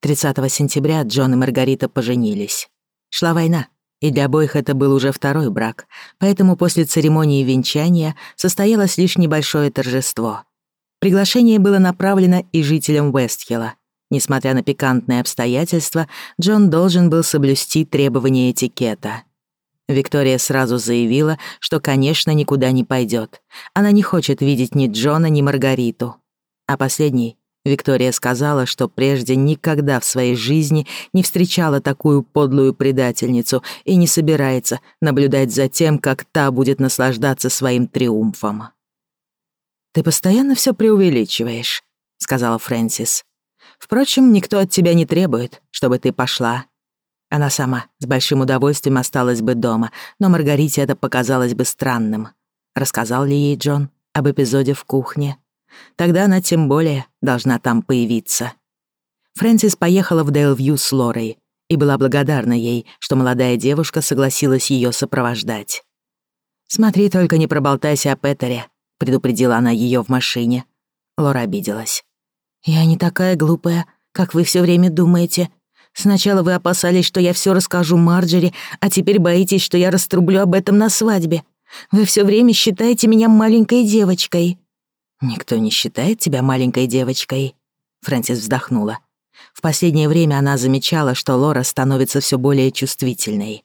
30 сентября Джон и Маргарита поженились. Шла война, и для обоих это был уже второй брак, поэтому после церемонии венчания состоялось лишь небольшое торжество. Приглашение было направлено и жителям Вестхилла. Несмотря на пикантные обстоятельства, Джон должен был соблюсти требования этикета. Виктория сразу заявила, что, конечно, никуда не пойдет. Она не хочет видеть ни Джона, ни Маргариту. А последний Виктория сказала, что прежде никогда в своей жизни не встречала такую подлую предательницу и не собирается наблюдать за тем, как та будет наслаждаться своим триумфом. «Ты постоянно все преувеличиваешь», — сказала Фрэнсис. «Впрочем, никто от тебя не требует, чтобы ты пошла». Она сама с большим удовольствием осталась бы дома, но Маргарите это показалось бы странным. Рассказал ли ей Джон об эпизоде в кухне? Тогда она тем более должна там появиться. Фрэнсис поехала в Дейлвью с Лорой и была благодарна ей, что молодая девушка согласилась ее сопровождать. «Смотри, только не проболтайся о Петере», — предупредила она ее в машине. Лора обиделась. «Я не такая глупая, как вы все время думаете. Сначала вы опасались, что я все расскажу Марджери, а теперь боитесь, что я раструблю об этом на свадьбе. Вы все время считаете меня маленькой девочкой». «Никто не считает тебя маленькой девочкой?» Фрэнсис вздохнула. В последнее время она замечала, что Лора становится все более чувствительной.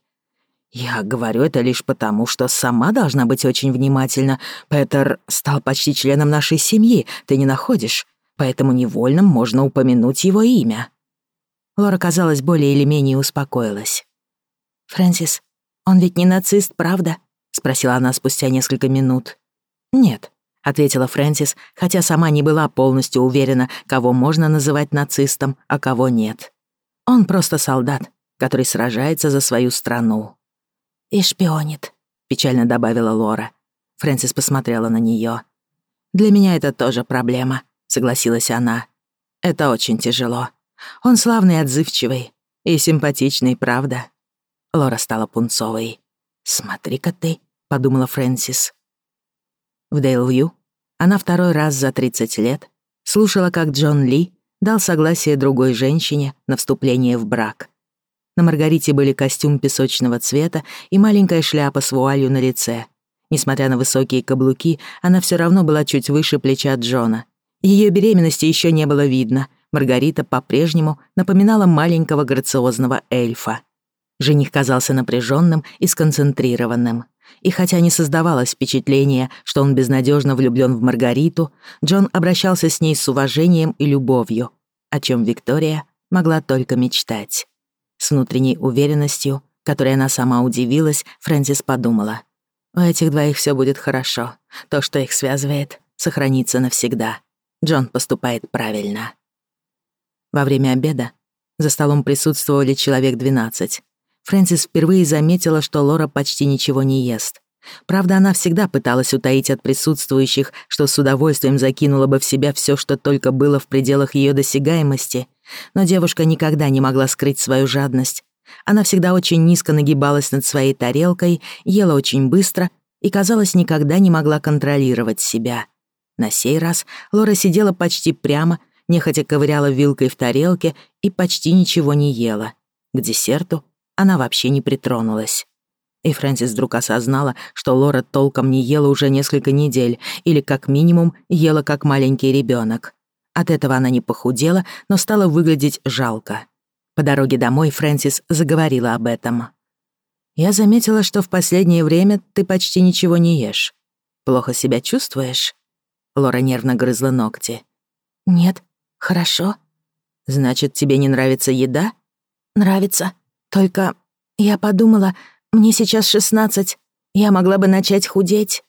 «Я говорю это лишь потому, что сама должна быть очень внимательна. Петер стал почти членом нашей семьи, ты не находишь? Поэтому невольным можно упомянуть его имя». Лора, казалось, более или менее успокоилась. «Фрэнсис, он ведь не нацист, правда?» — спросила она спустя несколько минут. «Нет», ответила Фрэнсис, хотя сама не была полностью уверена, кого можно называть нацистом, а кого нет. Он просто солдат, который сражается за свою страну. И шпионит, печально добавила Лора. Фрэнсис посмотрела на неё. Для меня это тоже проблема, согласилась она. Это очень тяжело. Он славный, отзывчивый и симпатичный, правда? Лора стала пунцовой. Смотри-ка ты, подумала Фрэнсис. В Дейлвью она второй раз за 30 лет слушала, как Джон Ли дал согласие другой женщине на вступление в брак. На Маргарите были костюм песочного цвета и маленькая шляпа с вуалью на лице. Несмотря на высокие каблуки, она все равно была чуть выше плеча Джона. Ее беременности еще не было видно. Маргарита по-прежнему напоминала маленького грациозного эльфа. Жених казался напряженным и сконцентрированным и хотя не создавалось впечатления, что он безнадежно влюблен в Маргариту, Джон обращался с ней с уважением и любовью, о чем Виктория могла только мечтать. С внутренней уверенностью, которой она сама удивилась, Фрэнсис подумала. «У этих двоих все будет хорошо. То, что их связывает, сохранится навсегда. Джон поступает правильно». Во время обеда за столом присутствовали человек 12, Фрэнсис впервые заметила, что Лора почти ничего не ест. Правда, она всегда пыталась утаить от присутствующих, что с удовольствием закинула бы в себя все, что только было в пределах ее досягаемости. Но девушка никогда не могла скрыть свою жадность. Она всегда очень низко нагибалась над своей тарелкой, ела очень быстро и, казалось, никогда не могла контролировать себя. На сей раз Лора сидела почти прямо, нехотя ковыряла вилкой в тарелке и почти ничего не ела. К десерту она вообще не притронулась. И Фрэнсис вдруг осознала, что Лора толком не ела уже несколько недель, или как минимум ела как маленький ребенок. От этого она не похудела, но стала выглядеть жалко. По дороге домой Фрэнсис заговорила об этом. «Я заметила, что в последнее время ты почти ничего не ешь. Плохо себя чувствуешь?» Лора нервно грызла ногти. «Нет, хорошо». «Значит, тебе не нравится еда?» «Нравится», только я подумала, мне сейчас шестнадцать, я могла бы начать худеть.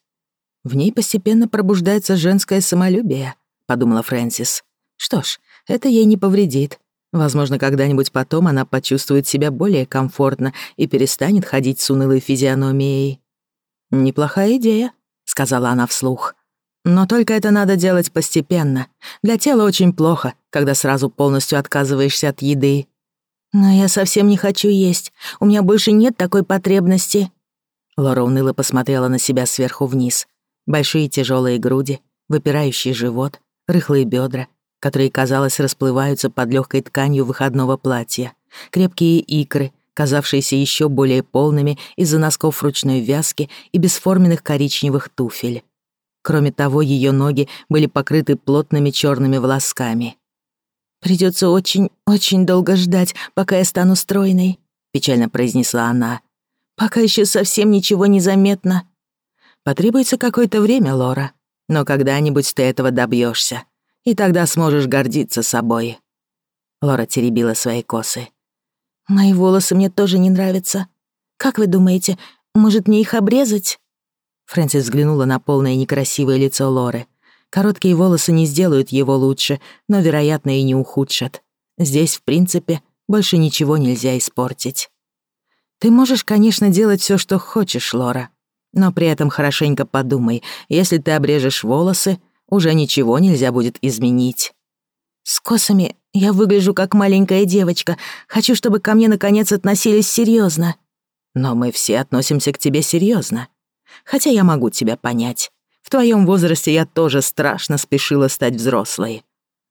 В ней постепенно пробуждается женское самолюбие, подумала Фрэнсис. Что ж, это ей не повредит. Возможно, когда-нибудь потом она почувствует себя более комфортно и перестанет ходить с унылой физиономией. «Неплохая идея», — сказала она вслух. «Но только это надо делать постепенно. Для тела очень плохо, когда сразу полностью отказываешься от еды. «Но я совсем не хочу есть. У меня больше нет такой потребности». Лора уныло посмотрела на себя сверху вниз. Большие тяжелые груди, выпирающий живот, рыхлые бедра, которые, казалось, расплываются под легкой тканью выходного платья, крепкие икры, казавшиеся еще более полными из-за носков ручной вязки и бесформенных коричневых туфель. Кроме того, ее ноги были покрыты плотными черными волосками — Придется очень-очень долго ждать, пока я стану стройной», — печально произнесла она. «Пока еще совсем ничего не заметно». «Потребуется какое-то время, Лора, но когда-нибудь ты этого добьешься, и тогда сможешь гордиться собой». Лора теребила свои косы. «Мои волосы мне тоже не нравятся. Как вы думаете, может, мне их обрезать?» Фрэнсис взглянула на полное некрасивое лицо Лоры — Короткие волосы не сделают его лучше, но, вероятно, и не ухудшат. Здесь, в принципе, больше ничего нельзя испортить. Ты можешь, конечно, делать все, что хочешь, Лора, но при этом хорошенько подумай, если ты обрежешь волосы, уже ничего нельзя будет изменить. С косами я выгляжу как маленькая девочка. Хочу, чтобы ко мне наконец относились серьезно. Но мы все относимся к тебе серьезно. Хотя я могу тебя понять. В твоем возрасте я тоже страшно спешила стать взрослой.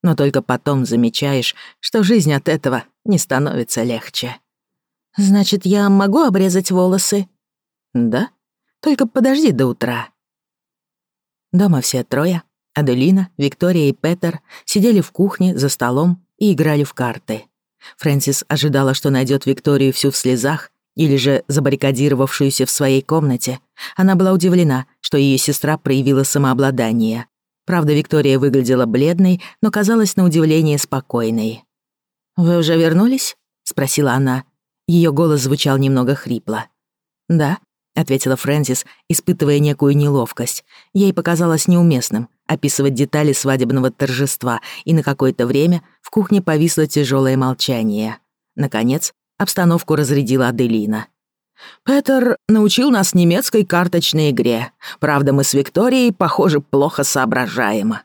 Но только потом замечаешь, что жизнь от этого не становится легче. Значит, я могу обрезать волосы? Да? Только подожди до утра. Дома все трое, Аделина, Виктория и Петер, сидели в кухне за столом и играли в карты. Фрэнсис ожидала, что найдет Викторию всю в слезах или же забаррикадировавшуюся в своей комнате, она была удивлена, что ее сестра проявила самообладание. Правда, Виктория выглядела бледной, но казалась на удивление спокойной. «Вы уже вернулись?» — спросила она. Ее голос звучал немного хрипло. «Да», — ответила Фрэнсис, испытывая некую неловкость. Ей показалось неуместным описывать детали свадебного торжества, и на какое-то время в кухне повисло тяжелое молчание. Наконец, Обстановку разрядила Аделина. «Петер научил нас немецкой карточной игре. Правда, мы с Викторией, похоже, плохо соображаем».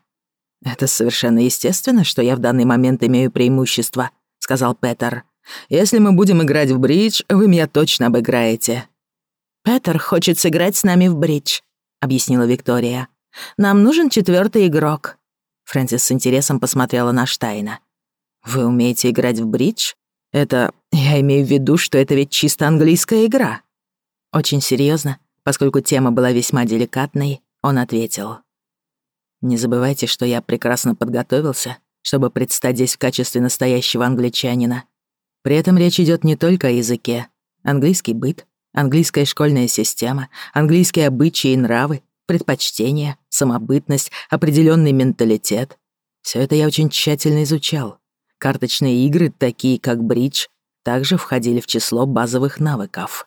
«Это совершенно естественно, что я в данный момент имею преимущество», — сказал Петер. «Если мы будем играть в бридж, вы меня точно обыграете». «Петер хочет сыграть с нами в бридж», — объяснила Виктория. «Нам нужен четвертый игрок». Фрэнсис с интересом посмотрела на Штайна. «Вы умеете играть в бридж?» Это... Я имею в виду, что это ведь чисто английская игра». Очень серьезно, поскольку тема была весьма деликатной, он ответил. «Не забывайте, что я прекрасно подготовился, чтобы предстать здесь в качестве настоящего англичанина. При этом речь идет не только о языке. Английский быт, английская школьная система, английские обычаи и нравы, предпочтения, самобытность, определенный менталитет. Все это я очень тщательно изучал. Карточные игры, такие как бридж, также входили в число базовых навыков.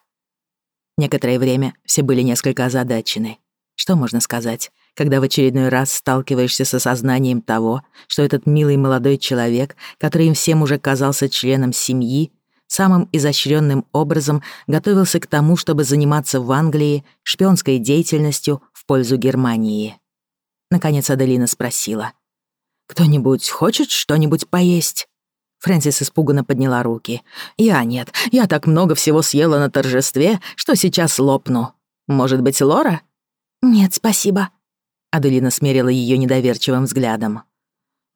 Некоторое время все были несколько озадачены. Что можно сказать, когда в очередной раз сталкиваешься с осознанием того, что этот милый молодой человек, который им всем уже казался членом семьи, самым изощренным образом готовился к тому, чтобы заниматься в Англии шпионской деятельностью в пользу Германии. Наконец Аделина спросила — «Кто-нибудь хочет что-нибудь поесть?» Фрэнсис испуганно подняла руки. «Я нет. Я так много всего съела на торжестве, что сейчас лопну. Может быть, Лора?» «Нет, спасибо», — Аделина смерила ее недоверчивым взглядом.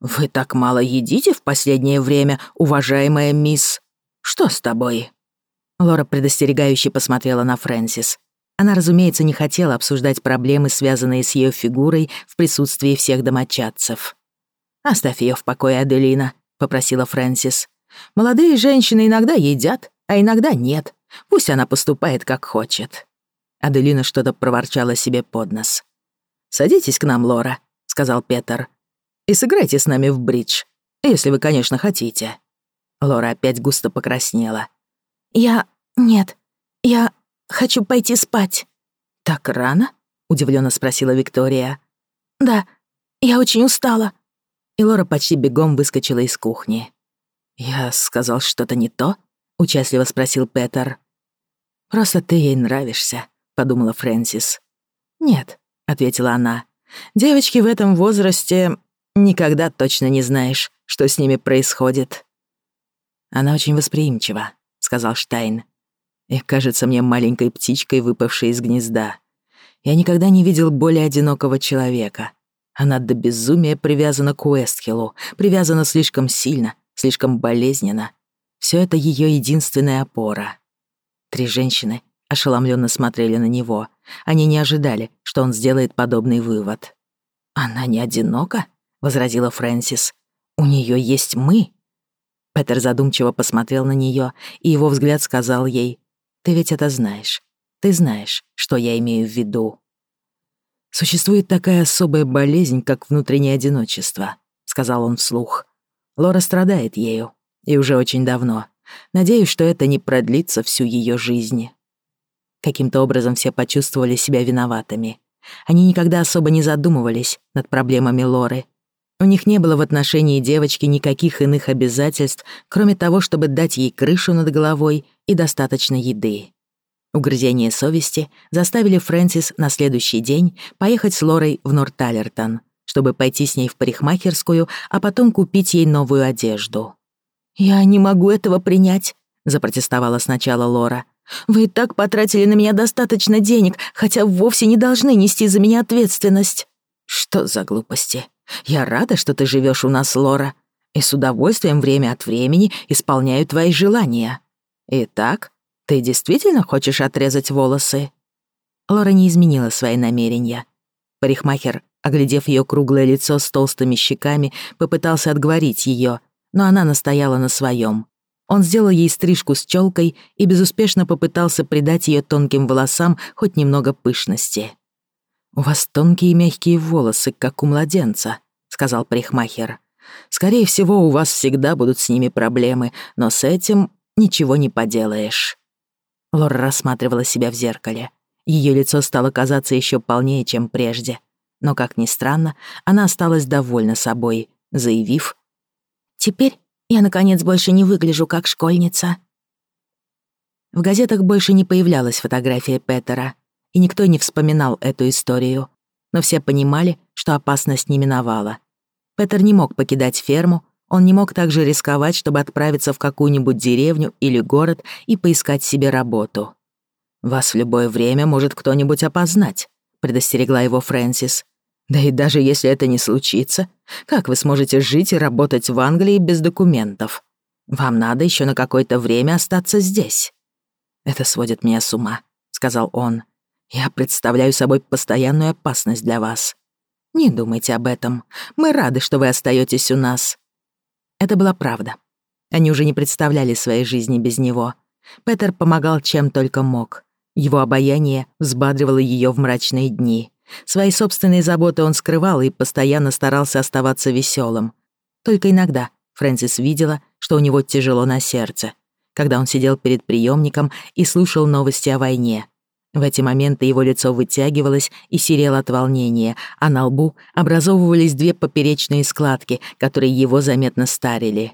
«Вы так мало едите в последнее время, уважаемая мисс. Что с тобой?» Лора предостерегающе посмотрела на Фрэнсис. Она, разумеется, не хотела обсуждать проблемы, связанные с ее фигурой, в присутствии всех домочадцев. «Оставь ее в покое, Аделина», — попросила Фрэнсис. «Молодые женщины иногда едят, а иногда нет. Пусть она поступает, как хочет». Аделина что-то проворчала себе под нос. «Садитесь к нам, Лора», — сказал Петер. «И сыграйте с нами в бридж, если вы, конечно, хотите». Лора опять густо покраснела. «Я... нет. Я хочу пойти спать». «Так рано?» — удивлённо спросила Виктория. «Да, я очень устала», и Лора почти бегом выскочила из кухни. «Я сказал что-то не то?» — участливо спросил Петер. «Просто ты ей нравишься», — подумала Фрэнсис. «Нет», — ответила она. «Девочки в этом возрасте никогда точно не знаешь, что с ними происходит». «Она очень восприимчива», — сказал Штайн. «И кажется мне маленькой птичкой, выпавшей из гнезда. Я никогда не видел более одинокого человека, она до безумия привязана к Уэстхиллу, привязана слишком сильно, слишком болезненно. Все это ее единственная опора. Три женщины ошеломленно смотрели на него. Они не ожидали, что он сделает подобный вывод. «Она не одинока?» — возразила Фрэнсис. «У нее есть мы». Петер задумчиво посмотрел на нее, и его взгляд сказал ей, «Ты ведь это знаешь. Ты знаешь, что я имею в виду». «Существует такая особая болезнь, как внутреннее одиночество», — сказал он вслух. «Лора страдает ею, и уже очень давно. Надеюсь, что это не продлится всю ее жизнь». Каким-то образом все почувствовали себя виноватыми. Они никогда особо не задумывались над проблемами Лоры. У них не было в отношении девочки никаких иных обязательств, кроме того, чтобы дать ей крышу над головой и достаточно еды. Угрызения совести заставили Фрэнсис на следующий день поехать с Лорой в Норталертон, чтобы пойти с ней в парикмахерскую, а потом купить ей новую одежду. «Я не могу этого принять», — запротестовала сначала Лора. «Вы и так потратили на меня достаточно денег, хотя вовсе не должны нести за меня ответственность». «Что за глупости? Я рада, что ты живешь у нас, Лора, и с удовольствием время от времени исполняю твои желания. Итак, «Ты действительно хочешь отрезать волосы?» Лора не изменила свои намерения. Парикмахер, оглядев ее круглое лицо с толстыми щеками, попытался отговорить ее, но она настояла на своем. Он сделал ей стрижку с челкой и безуспешно попытался придать ее тонким волосам хоть немного пышности. «У вас тонкие и мягкие волосы, как у младенца», — сказал парикмахер. «Скорее всего, у вас всегда будут с ними проблемы, но с этим ничего не поделаешь». Лора рассматривала себя в зеркале. Ее лицо стало казаться еще полнее, чем прежде. Но, как ни странно, она осталась довольна собой, заявив. «Теперь я, наконец, больше не выгляжу как школьница». В газетах больше не появлялась фотография Петера, и никто не вспоминал эту историю. Но все понимали, что опасность не миновала. Петер не мог покидать ферму, он не мог также рисковать, чтобы отправиться в какую-нибудь деревню или город и поискать себе работу. «Вас в любое время может кто-нибудь опознать», — предостерегла его Фрэнсис. «Да и даже если это не случится, как вы сможете жить и работать в Англии без документов? Вам надо еще на какое-то время остаться здесь». «Это сводит меня с ума», — сказал он. «Я представляю собой постоянную опасность для вас». «Не думайте об этом. Мы рады, что вы остаетесь у нас. Это была правда. Они уже не представляли своей жизни без него. Петер помогал чем только мог. Его обаяние взбадривало ее в мрачные дни. Свои собственные заботы он скрывал и постоянно старался оставаться веселым. Только иногда Фрэнсис видела, что у него тяжело на сердце, когда он сидел перед приемником и слушал новости о войне, в эти моменты его лицо вытягивалось и серело от волнения, а на лбу образовывались две поперечные складки, которые его заметно старили.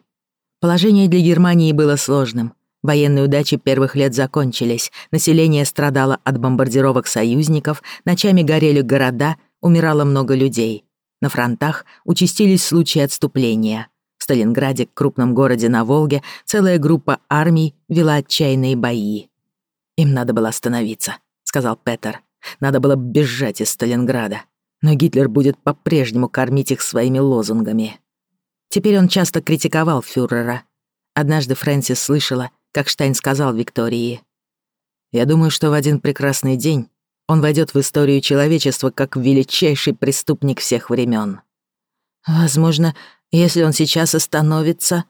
Положение для Германии было сложным. Военные удачи первых лет закончились, население страдало от бомбардировок союзников, ночами горели города, умирало много людей. На фронтах участились случаи отступления. В Сталинграде, крупном городе на Волге, целая группа армий вела отчаянные бои. Им надо было остановиться. — сказал Петер. «Надо было бежать из Сталинграда. Но Гитлер будет по-прежнему кормить их своими лозунгами». Теперь он часто критиковал фюрера. Однажды Фрэнсис слышала, как Штайн сказал Виктории. «Я думаю, что в один прекрасный день он войдет в историю человечества как величайший преступник всех времен. «Возможно, если он сейчас остановится...»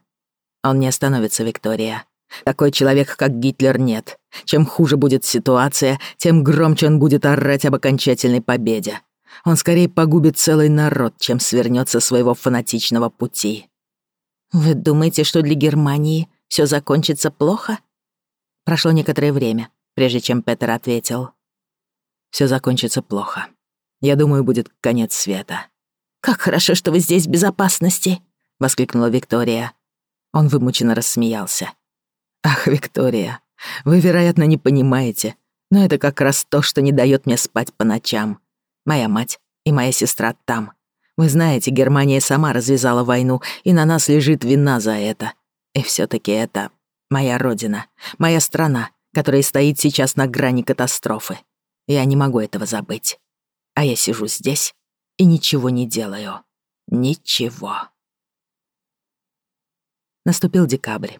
«Он не остановится, Виктория. Такой человек, как Гитлер, нет. Чем хуже будет ситуация, тем громче он будет орать об окончательной победе. Он скорее погубит целый народ, чем свернется со своего фанатичного пути. Вы думаете, что для Германии все закончится плохо? Прошло некоторое время, прежде чем Петер ответил. «Все закончится плохо. Я думаю, будет конец света. Как хорошо, что вы здесь в безопасности, воскликнула Виктория. Он вымученно рассмеялся. Ах, Виктория, вы, вероятно, не понимаете, но это как раз то, что не дает мне спать по ночам. Моя мать и моя сестра там. Вы знаете, Германия сама развязала войну, и на нас лежит вина за это. И все таки это моя родина, моя страна, которая стоит сейчас на грани катастрофы. Я не могу этого забыть. А я сижу здесь и ничего не делаю. Ничего. Наступил декабрь.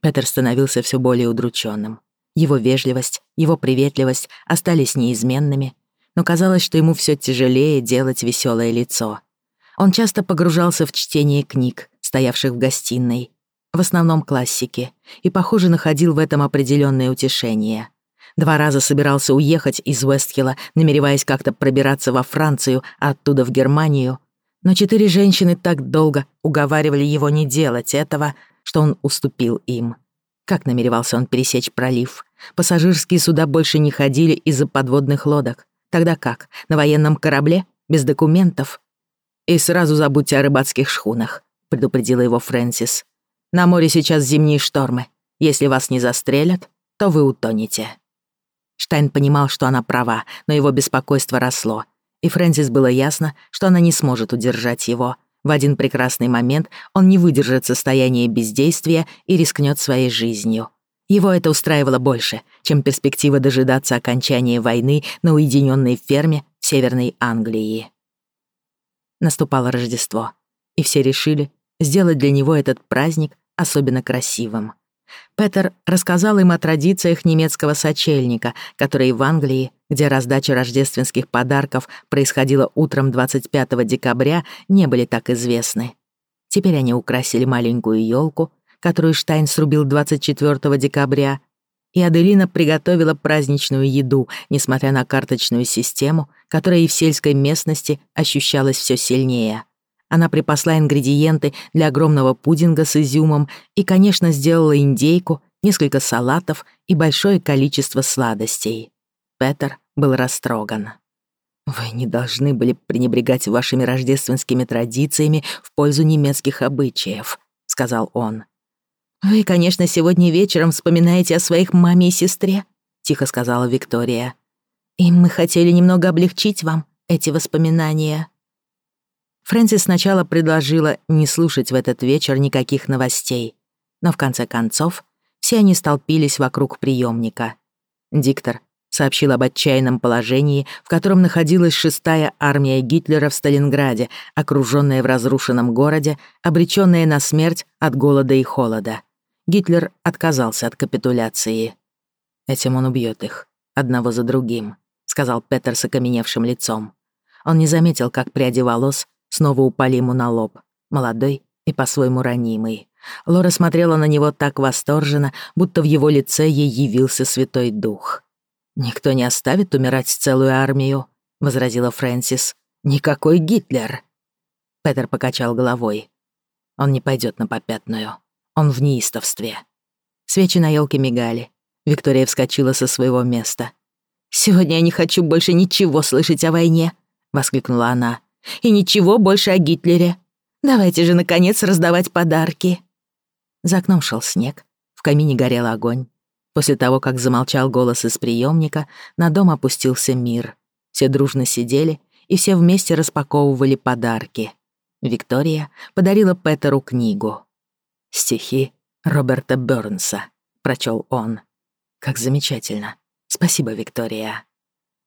Петер становился все более удрученным. Его вежливость, его приветливость остались неизменными, но казалось, что ему все тяжелее делать веселое лицо. Он часто погружался в чтение книг, стоявших в гостиной, в основном классики, и, похоже, находил в этом определенное утешение. Два раза собирался уехать из Уэстхилла, намереваясь как-то пробираться во Францию, а оттуда в Германию. Но четыре женщины так долго уговаривали его не делать этого — что он уступил им. Как намеревался он пересечь пролив? Пассажирские суда больше не ходили из-за подводных лодок. Тогда как? На военном корабле? Без документов? И сразу забудьте о рыбацких шхунах, предупредила его Фрэнсис. На море сейчас зимние штормы. Если вас не застрелят, то вы утонете. Штайн понимал, что она права, но его беспокойство росло, и Фрэнсис было ясно, что она не сможет удержать его — в один прекрасный момент он не выдержит состояние бездействия и рискнет своей жизнью. Его это устраивало больше, чем перспектива дожидаться окончания войны на уединенной ферме в Северной Англии. Наступало Рождество, и все решили сделать для него этот праздник особенно красивым. Петер рассказал им о традициях немецкого сочельника, которые в Англии, где раздача рождественских подарков происходила утром 25 декабря, не были так известны. Теперь они украсили маленькую елку, которую Штайн срубил 24 декабря, и Аделина приготовила праздничную еду, несмотря на карточную систему, которая и в сельской местности ощущалась все сильнее. Она припасла ингредиенты для огромного пудинга с изюмом и, конечно, сделала индейку, несколько салатов и большое количество сладостей. Петер был растроган. «Вы не должны были пренебрегать вашими рождественскими традициями в пользу немецких обычаев», — сказал он. «Вы, конечно, сегодня вечером вспоминаете о своих маме и сестре», — тихо сказала Виктория. «И мы хотели немного облегчить вам эти воспоминания». Фрэнсис сначала предложила не слушать в этот вечер никаких новостей, но в конце концов все они столпились вокруг приемника. Диктор сообщил об отчаянном положении, в котором находилась шестая армия Гитлера в Сталинграде, окруженная в разрушенном городе, обреченная на смерть от голода и холода. Гитлер отказался от капитуляции. Этим он убьет их, одного за другим, сказал Петерс окаменевшим лицом. Он не заметил, как пряди волос Снова упали ему на лоб. Молодой и по-своему ранимый. Лора смотрела на него так восторженно, будто в его лице ей явился Святой Дух. «Никто не оставит умирать целую армию», — возразила Фрэнсис. «Никакой Гитлер!» Петер покачал головой. Он не пойдет на попятную. Он в неистовстве. Свечи на елке мигали. Виктория вскочила со своего места. «Сегодня я не хочу больше ничего слышать о войне!» — воскликнула она. И ничего больше о Гитлере. Давайте же, наконец, раздавать подарки. За окном шел снег. В камине горел огонь. После того, как замолчал голос из приемника, на дом опустился мир. Все дружно сидели и все вместе распаковывали подарки. Виктория подарила Петеру книгу. «Стихи Роберта Бёрнса», — прочел он. «Как замечательно. Спасибо, Виктория».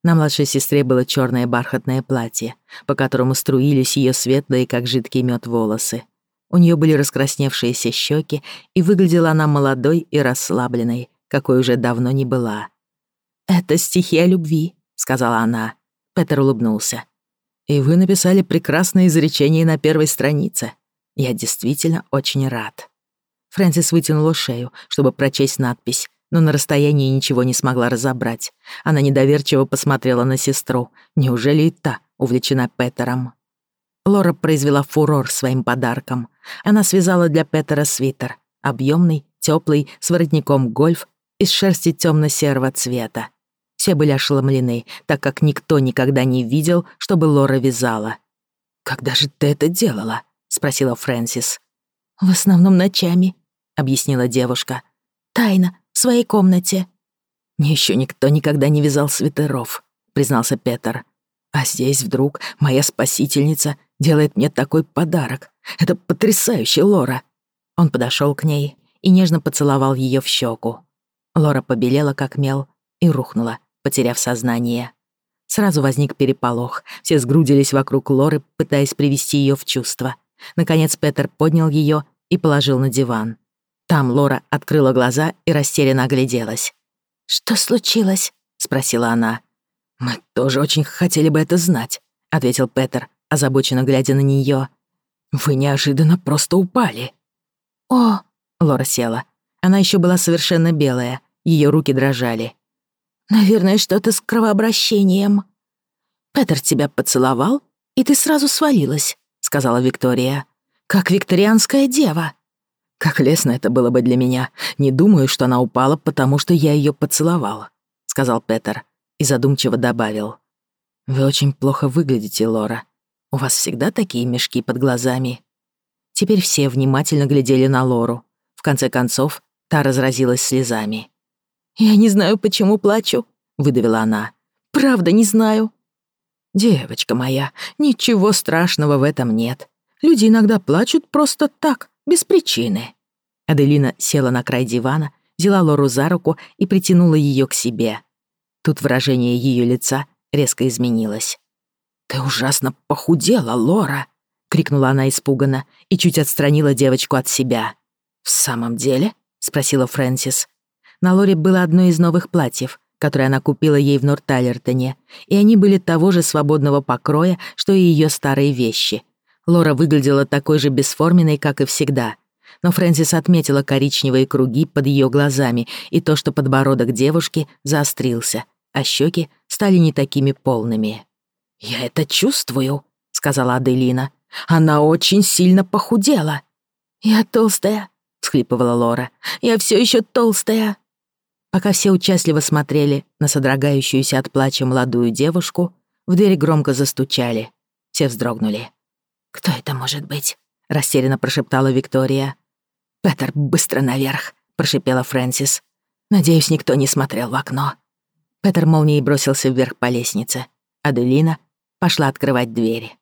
На младшей сестре было черное бархатное платье, по которому струились ее светлые, как жидкий мед, волосы. У нее были раскрасневшиеся щеки, и выглядела она молодой и расслабленной, какой уже давно не была. «Это стихи о любви», — сказала она. Петер улыбнулся. «И вы написали прекрасное изречение на первой странице. Я действительно очень рад». Фрэнсис вытянула шею, чтобы прочесть надпись, но на расстоянии ничего не смогла разобрать. Она недоверчиво посмотрела на сестру. Неужели и та увлечена Петером? Лора произвела фурор своим подарком. Она связала для Петера свитер. объемный, теплый, с воротником гольф, из шерсти темно серого цвета. Все были ошеломлены, так как никто никогда не видел, чтобы Лора вязала. «Когда же ты это делала?» — спросила Фрэнсис. «В основном ночами», — объяснила девушка. Тайна своей комнате». «Мне еще никто никогда не вязал свитеров», — признался Петер. «А здесь вдруг моя спасительница делает мне такой подарок. Это потрясающе, Лора!» Он подошел к ней и нежно поцеловал ее в щеку. Лора побелела, как мел, и рухнула, потеряв сознание. Сразу возник переполох. Все сгрудились вокруг Лоры, пытаясь привести ее в чувство. Наконец Петер поднял ее и положил на диван. Там Лора открыла глаза и растерянно огляделась. «Что случилось?» — спросила она. «Мы тоже очень хотели бы это знать», — ответил Петер, озабоченно глядя на неё. «Вы неожиданно просто упали». «О!» — Лора села. Она ещё была совершенно белая, её руки дрожали. «Наверное, что-то с кровообращением». «Петер тебя поцеловал, и ты сразу свалилась», — сказала Виктория. «Как викторианская дева». Как лестно это было бы для меня. Не думаю, что она упала, потому что я ее поцеловал, — сказал Петер и задумчиво добавил. «Вы очень плохо выглядите, Лора. У вас всегда такие мешки под глазами?» Теперь все внимательно глядели на Лору. В конце концов, та разразилась слезами. «Я не знаю, почему плачу», — выдавила она. «Правда, не знаю». «Девочка моя, ничего страшного в этом нет. Люди иногда плачут просто так, без причины». Аделина села на край дивана, взяла Лору за руку и притянула ее к себе. Тут выражение ее лица резко изменилось. «Ты ужасно похудела, Лора!» — крикнула она испуганно и чуть отстранила девочку от себя. «В самом деле?» — спросила Фрэнсис. На Лоре было одно из новых платьев, которое она купила ей в Норталертоне, и они были того же свободного покроя, что и ее старые вещи — Лора выглядела такой же бесформенной, как и всегда. Но Фрэнсис отметила коричневые круги под ее глазами и то, что подбородок девушки заострился, а щеки стали не такими полными. «Я это чувствую», — сказала Аделина. «Она очень сильно похудела». «Я толстая», — всхлипывала Лора. «Я все еще толстая». Пока все участливо смотрели на содрогающуюся от плача молодую девушку, в двери громко застучали. Все вздрогнули. «Кто это может быть?» — растерянно прошептала Виктория. «Петер, быстро наверх!» — прошепела Фрэнсис. «Надеюсь, никто не смотрел в окно». Петер молнией бросился вверх по лестнице. Аделина пошла открывать двери.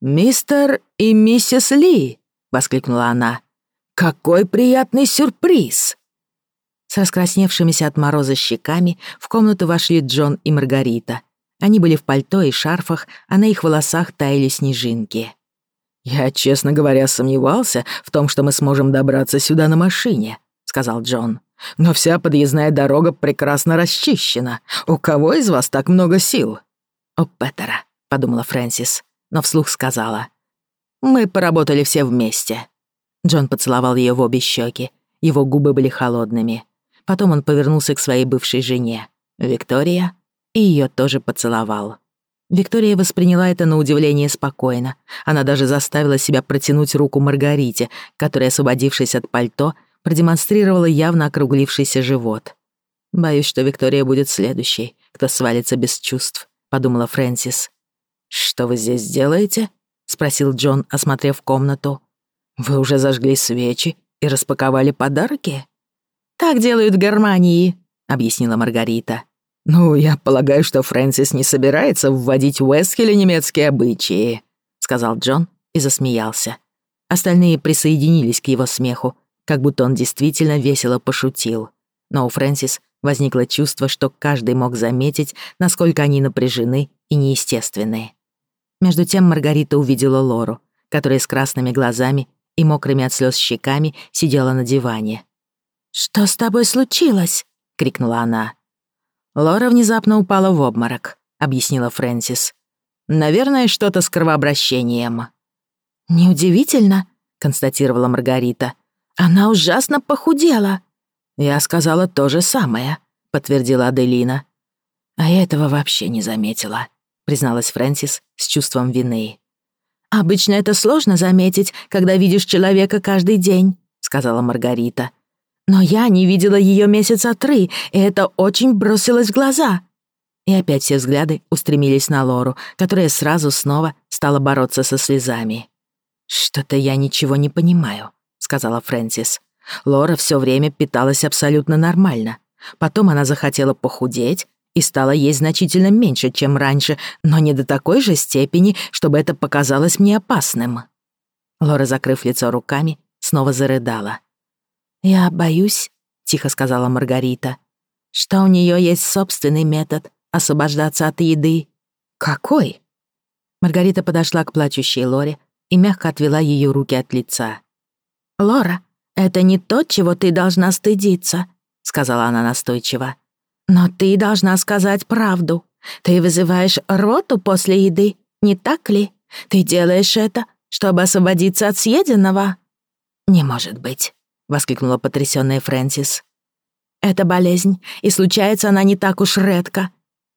«Мистер и миссис Ли!» — воскликнула она. «Какой приятный сюрприз!» С раскрасневшимися от мороза щеками в комнату вошли Джон и Маргарита. Они были в пальто и шарфах, а на их волосах таяли снежинки. «Я, честно говоря, сомневался в том, что мы сможем добраться сюда на машине», — сказал Джон. «Но вся подъездная дорога прекрасно расчищена. У кого из вас так много сил?» О Петера», — подумала Фрэнсис, но вслух сказала. «Мы поработали все вместе». Джон поцеловал ее в обе щеки. Его губы были холодными. Потом он повернулся к своей бывшей жене, Виктория, и ее тоже поцеловал. Виктория восприняла это на удивление спокойно. Она даже заставила себя протянуть руку Маргарите, которая, освободившись от пальто, продемонстрировала явно округлившийся живот. «Боюсь, что Виктория будет следующей, кто свалится без чувств», — подумала Фрэнсис. «Что вы здесь делаете?» — спросил Джон, осмотрев комнату. «Вы уже зажгли свечи и распаковали подарки?» «Так делают в Германии», — объяснила Маргарита. «Ну, я полагаю, что Фрэнсис не собирается вводить в Уэсхеле немецкие обычаи», — сказал Джон и засмеялся. Остальные присоединились к его смеху, как будто он действительно весело пошутил. Но у Фрэнсис возникло чувство, что каждый мог заметить, насколько они напряжены и неестественны. Между тем Маргарита увидела Лору, которая с красными глазами и мокрыми от слез щеками сидела на диване. «Что с тобой случилось?» — крикнула она. «Лора внезапно упала в обморок», — объяснила Фрэнсис. «Наверное, что-то с кровообращением». «Неудивительно», — констатировала Маргарита. «Она ужасно похудела». «Я сказала то же самое», — подтвердила Аделина. «А я этого вообще не заметила», — призналась Фрэнсис с чувством вины. «Обычно это сложно заметить, когда видишь человека каждый день», — сказала Маргарита. Но я не видела ее месяца три, и это очень бросилось в глаза. И опять все взгляды устремились на Лору, которая сразу снова стала бороться со слезами. «Что-то я ничего не понимаю», — сказала Фрэнсис. Лора все время питалась абсолютно нормально. Потом она захотела похудеть и стала есть значительно меньше, чем раньше, но не до такой же степени, чтобы это показалось мне опасным. Лора, закрыв лицо руками, снова зарыдала. «Я боюсь», — тихо сказала Маргарита, «что у нее есть собственный метод освобождаться от еды». «Какой?» Маргарита подошла к плачущей Лоре и мягко отвела ее руки от лица. «Лора, это не то, чего ты должна стыдиться», — сказала она настойчиво. «Но ты должна сказать правду. Ты вызываешь роту после еды, не так ли? Ты делаешь это, чтобы освободиться от съеденного?» «Не может быть», — воскликнула потрясённая Фрэнсис. «Это болезнь, и случается она не так уж редко».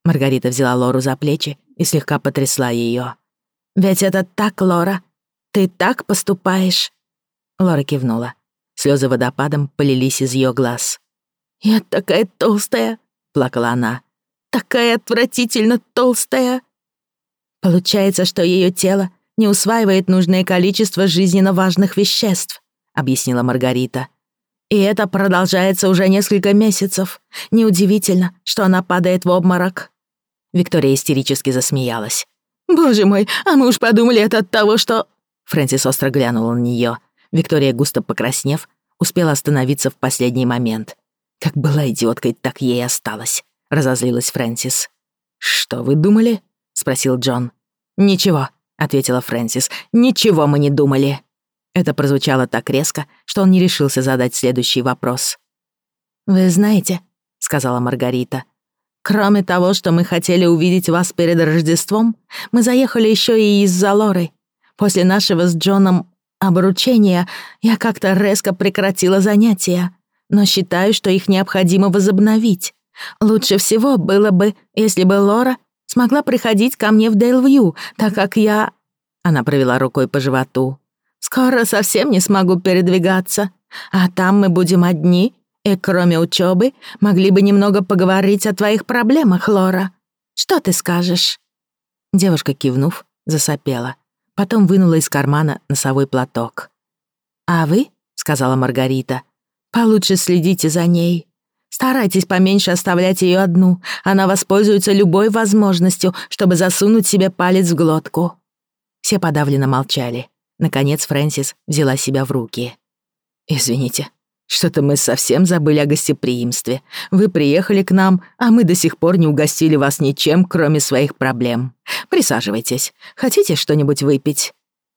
Маргарита взяла Лору за плечи и слегка потрясла её. «Ведь это так, Лора. Ты так поступаешь?» Лора кивнула. Слёзы водопадом полились из её глаз. «Я такая толстая!» — плакала она. «Такая отвратительно толстая!» Получается, что её тело не усваивает нужное количество жизненно важных веществ объяснила Маргарита. И это продолжается уже несколько месяцев. Неудивительно, что она падает в обморок. Виктория истерически засмеялась. «Боже мой, а мы уж подумали это от того, что...» Фрэнсис остро глянула на нее. Виктория, густо покраснев, успела остановиться в последний момент. Как была идиоткой, так ей осталось. Разозлилась Фрэнсис. «Что вы думали?» — спросил Джон. «Ничего», — ответила Фрэнсис. «Ничего мы не думали». Это прозвучало так резко, что он не решился задать следующий вопрос. «Вы знаете», — сказала Маргарита, «кроме того, что мы хотели увидеть вас перед Рождеством, мы заехали еще и из-за Лоры. После нашего с Джоном обручения я как-то резко прекратила занятия, но считаю, что их необходимо возобновить. Лучше всего было бы, если бы Лора смогла приходить ко мне в Дейлвью, так как я...» Она провела рукой по животу. Скоро совсем не смогу передвигаться, а там мы будем одни, и кроме учебы могли бы немного поговорить о твоих проблемах, Лора. Что ты скажешь?» Девушка, кивнув, засопела. Потом вынула из кармана носовой платок. «А вы, — сказала Маргарита, — получше следите за ней. Старайтесь поменьше оставлять ее одну. Она воспользуется любой возможностью, чтобы засунуть себе палец в глотку». Все подавленно молчали. Наконец Фрэнсис взяла себя в руки. «Извините, что-то мы совсем забыли о гостеприимстве. Вы приехали к нам, а мы до сих пор не угостили вас ничем, кроме своих проблем. Присаживайтесь. Хотите что-нибудь выпить?»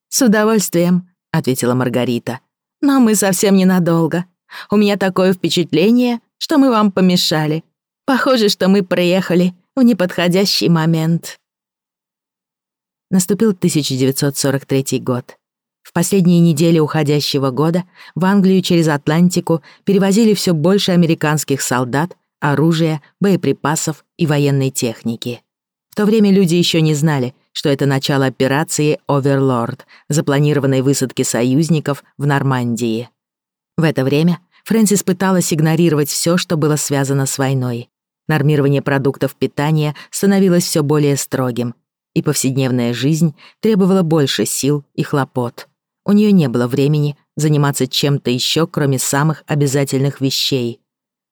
«С удовольствием», — ответила Маргарита. «Но мы совсем ненадолго. У меня такое впечатление, что мы вам помешали. Похоже, что мы приехали в неподходящий момент». Наступил 1943 год. Последние недели уходящего года в Англию через Атлантику перевозили все больше американских солдат, оружия, боеприпасов и военной техники. В то время люди еще не знали, что это начало операции «Оверлорд», запланированной высадки союзников в Нормандии. В это время Фрэнсис пыталась игнорировать все, что было связано с войной. Нормирование продуктов питания становилось все более строгим, и повседневная жизнь требовала больше сил и хлопот. У нее не было времени заниматься чем-то еще, кроме самых обязательных вещей.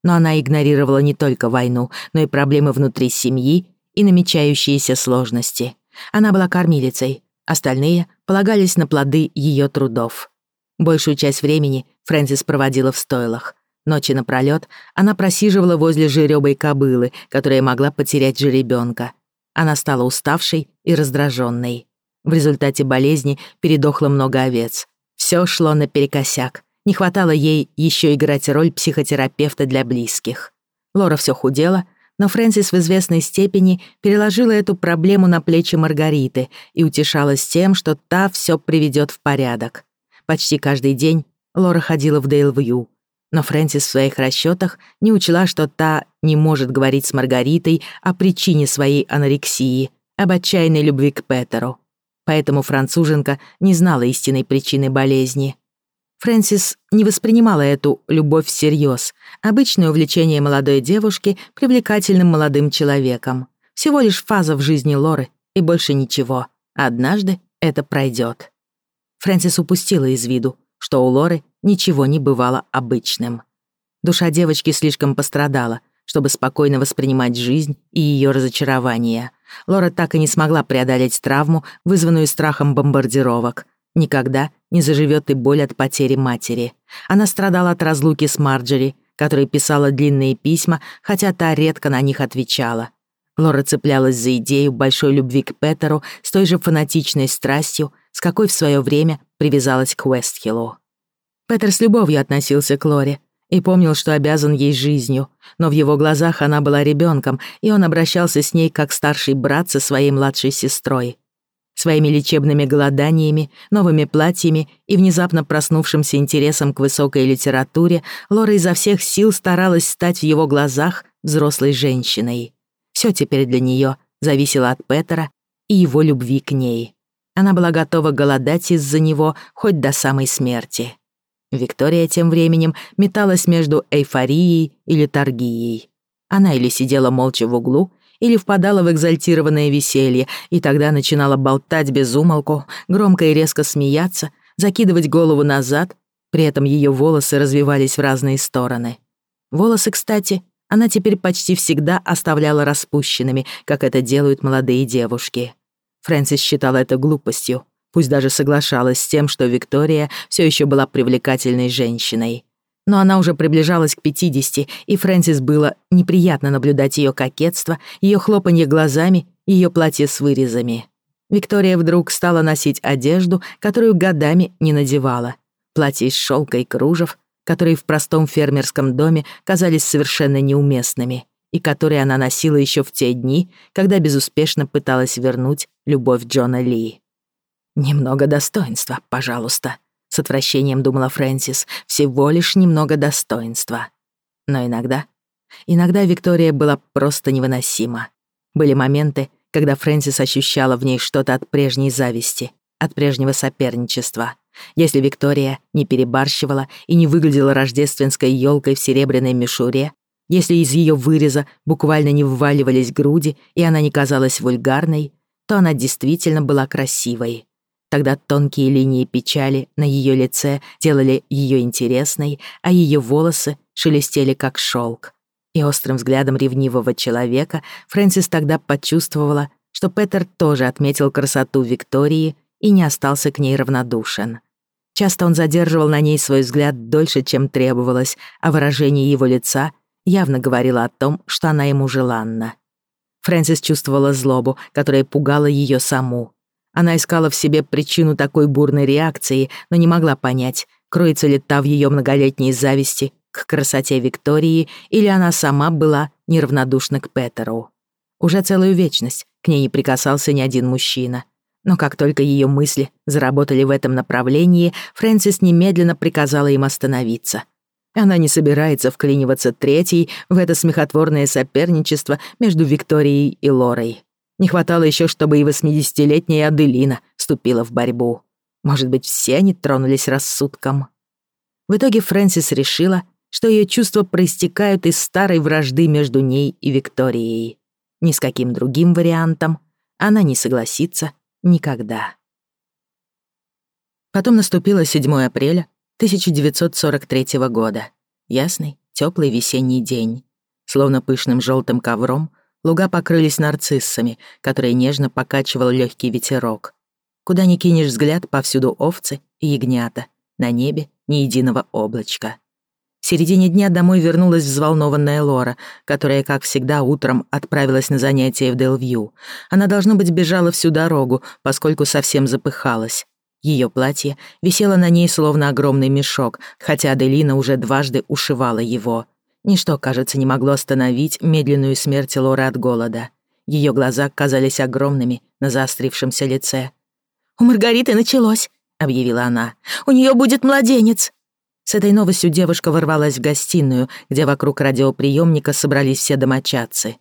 Но она игнорировала не только войну, но и проблемы внутри семьи и намечающиеся сложности. Она была кормилицей, остальные полагались на плоды ее трудов. Большую часть времени Фрэнсис проводила в стойлах. Ночи напролёт она просиживала возле жерёбой кобылы, которая могла потерять жеребёнка. Она стала уставшей и раздражённой. В результате болезни передохло много овец. Все шло наперекосяк. Не хватало ей еще играть роль психотерапевта для близких. Лора все худела, но Фрэнсис в известной степени переложила эту проблему на плечи Маргариты и утешалась тем, что та все приведет в порядок. Почти каждый день Лора ходила в Дейлвью, но Фрэнсис в своих расчетах не учла, что та не может говорить с Маргаритой о причине своей анорексии, об отчаянной любви к Петеру поэтому француженка не знала истинной причины болезни. Фрэнсис не воспринимала эту любовь всерьез, обычное увлечение молодой девушки привлекательным молодым человеком. Всего лишь фаза в жизни Лоры и больше ничего. Однажды это пройдет. Фрэнсис упустила из виду, что у Лоры ничего не бывало обычным. Душа девочки слишком пострадала, чтобы спокойно воспринимать жизнь и ее разочарования. Лора так и не смогла преодолеть травму, вызванную страхом бомбардировок. Никогда не заживет и боль от потери матери. Она страдала от разлуки с Марджери, которая писала длинные письма, хотя та редко на них отвечала. Лора цеплялась за идею большой любви к Петеру с той же фанатичной страстью, с какой в свое время привязалась к Уэстхиллу. Петер с любовью относился к Лоре, и помнил, что обязан ей жизнью, но в его глазах она была ребенком, и он обращался с ней как старший брат со своей младшей сестрой. Своими лечебными голоданиями, новыми платьями и внезапно проснувшимся интересом к высокой литературе Лора изо всех сил старалась стать в его глазах взрослой женщиной. Все теперь для нее зависело от Петера и его любви к ней. Она была готова голодать из-за него хоть до самой смерти. Виктория тем временем металась между эйфорией и литургией. Она или сидела молча в углу, или впадала в экзальтированное веселье, и тогда начинала болтать без умолку, громко и резко смеяться, закидывать голову назад, при этом ее волосы развивались в разные стороны. Волосы, кстати, она теперь почти всегда оставляла распущенными, как это делают молодые девушки. Фрэнсис считала это глупостью, пусть даже соглашалась с тем, что Виктория все еще была привлекательной женщиной. Но она уже приближалась к 50, и Фрэнсис было неприятно наблюдать ее кокетство, ее хлопанье глазами, ее платье с вырезами. Виктория вдруг стала носить одежду, которую годами не надевала. Платье из шелка и кружев, которые в простом фермерском доме казались совершенно неуместными, и которые она носила еще в те дни, когда безуспешно пыталась вернуть любовь Джона Ли. «Немного достоинства, пожалуйста», — с отвращением думала Фрэнсис. «Всего лишь немного достоинства». Но иногда... Иногда Виктория была просто невыносима. Были моменты, когда Фрэнсис ощущала в ней что-то от прежней зависти, от прежнего соперничества. Если Виктория не перебарщивала и не выглядела рождественской елкой в серебряной мишуре, если из ее выреза буквально не вываливались груди и она не казалась вульгарной, то она действительно была красивой. Тогда тонкие линии печали на ее лице делали ее интересной, а ее волосы шелестели как шелк. И острым взглядом ревнивого человека Фрэнсис тогда почувствовала, что Петер тоже отметил красоту Виктории и не остался к ней равнодушен. Часто он задерживал на ней свой взгляд дольше, чем требовалось, а выражение его лица явно говорило о том, что она ему желанна. Фрэнсис чувствовала злобу, которая пугала ее саму. Она искала в себе причину такой бурной реакции, но не могла понять, кроется ли та в ее многолетней зависти к красоте Виктории, или она сама была неравнодушна к Петеру. Уже целую вечность к ней не прикасался ни один мужчина. Но как только ее мысли заработали в этом направлении, Фрэнсис немедленно приказала им остановиться. Она не собирается вклиниваться третьей в это смехотворное соперничество между Викторией и Лорой. Не хватало еще, чтобы и восьмидесятилетняя Аделина вступила в борьбу. Может быть, все они тронулись рассудком. В итоге Фрэнсис решила, что ее чувства проистекают из старой вражды между ней и Викторией. Ни с каким другим вариантом она не согласится никогда. Потом наступило 7 апреля 1943 года. Ясный, теплый весенний день. Словно пышным желтым ковром Луга покрылись нарциссами, которые нежно покачивал легкий ветерок. Куда ни кинешь взгляд, повсюду овцы и ягнята. На небе ни единого облачка. В середине дня домой вернулась взволнованная Лора, которая, как всегда, утром отправилась на занятия в Делвью. Она, должно быть, бежала всю дорогу, поскольку совсем запыхалась. Ее платье висело на ней словно огромный мешок, хотя Аделина уже дважды ушивала его — Ничто, кажется, не могло остановить медленную смерть Лоры от голода. Ее глаза казались огромными на заострившемся лице. «У Маргариты началось», — объявила она. «У нее будет младенец». С этой новостью девушка ворвалась в гостиную, где вокруг радиоприемника собрались все домочадцы.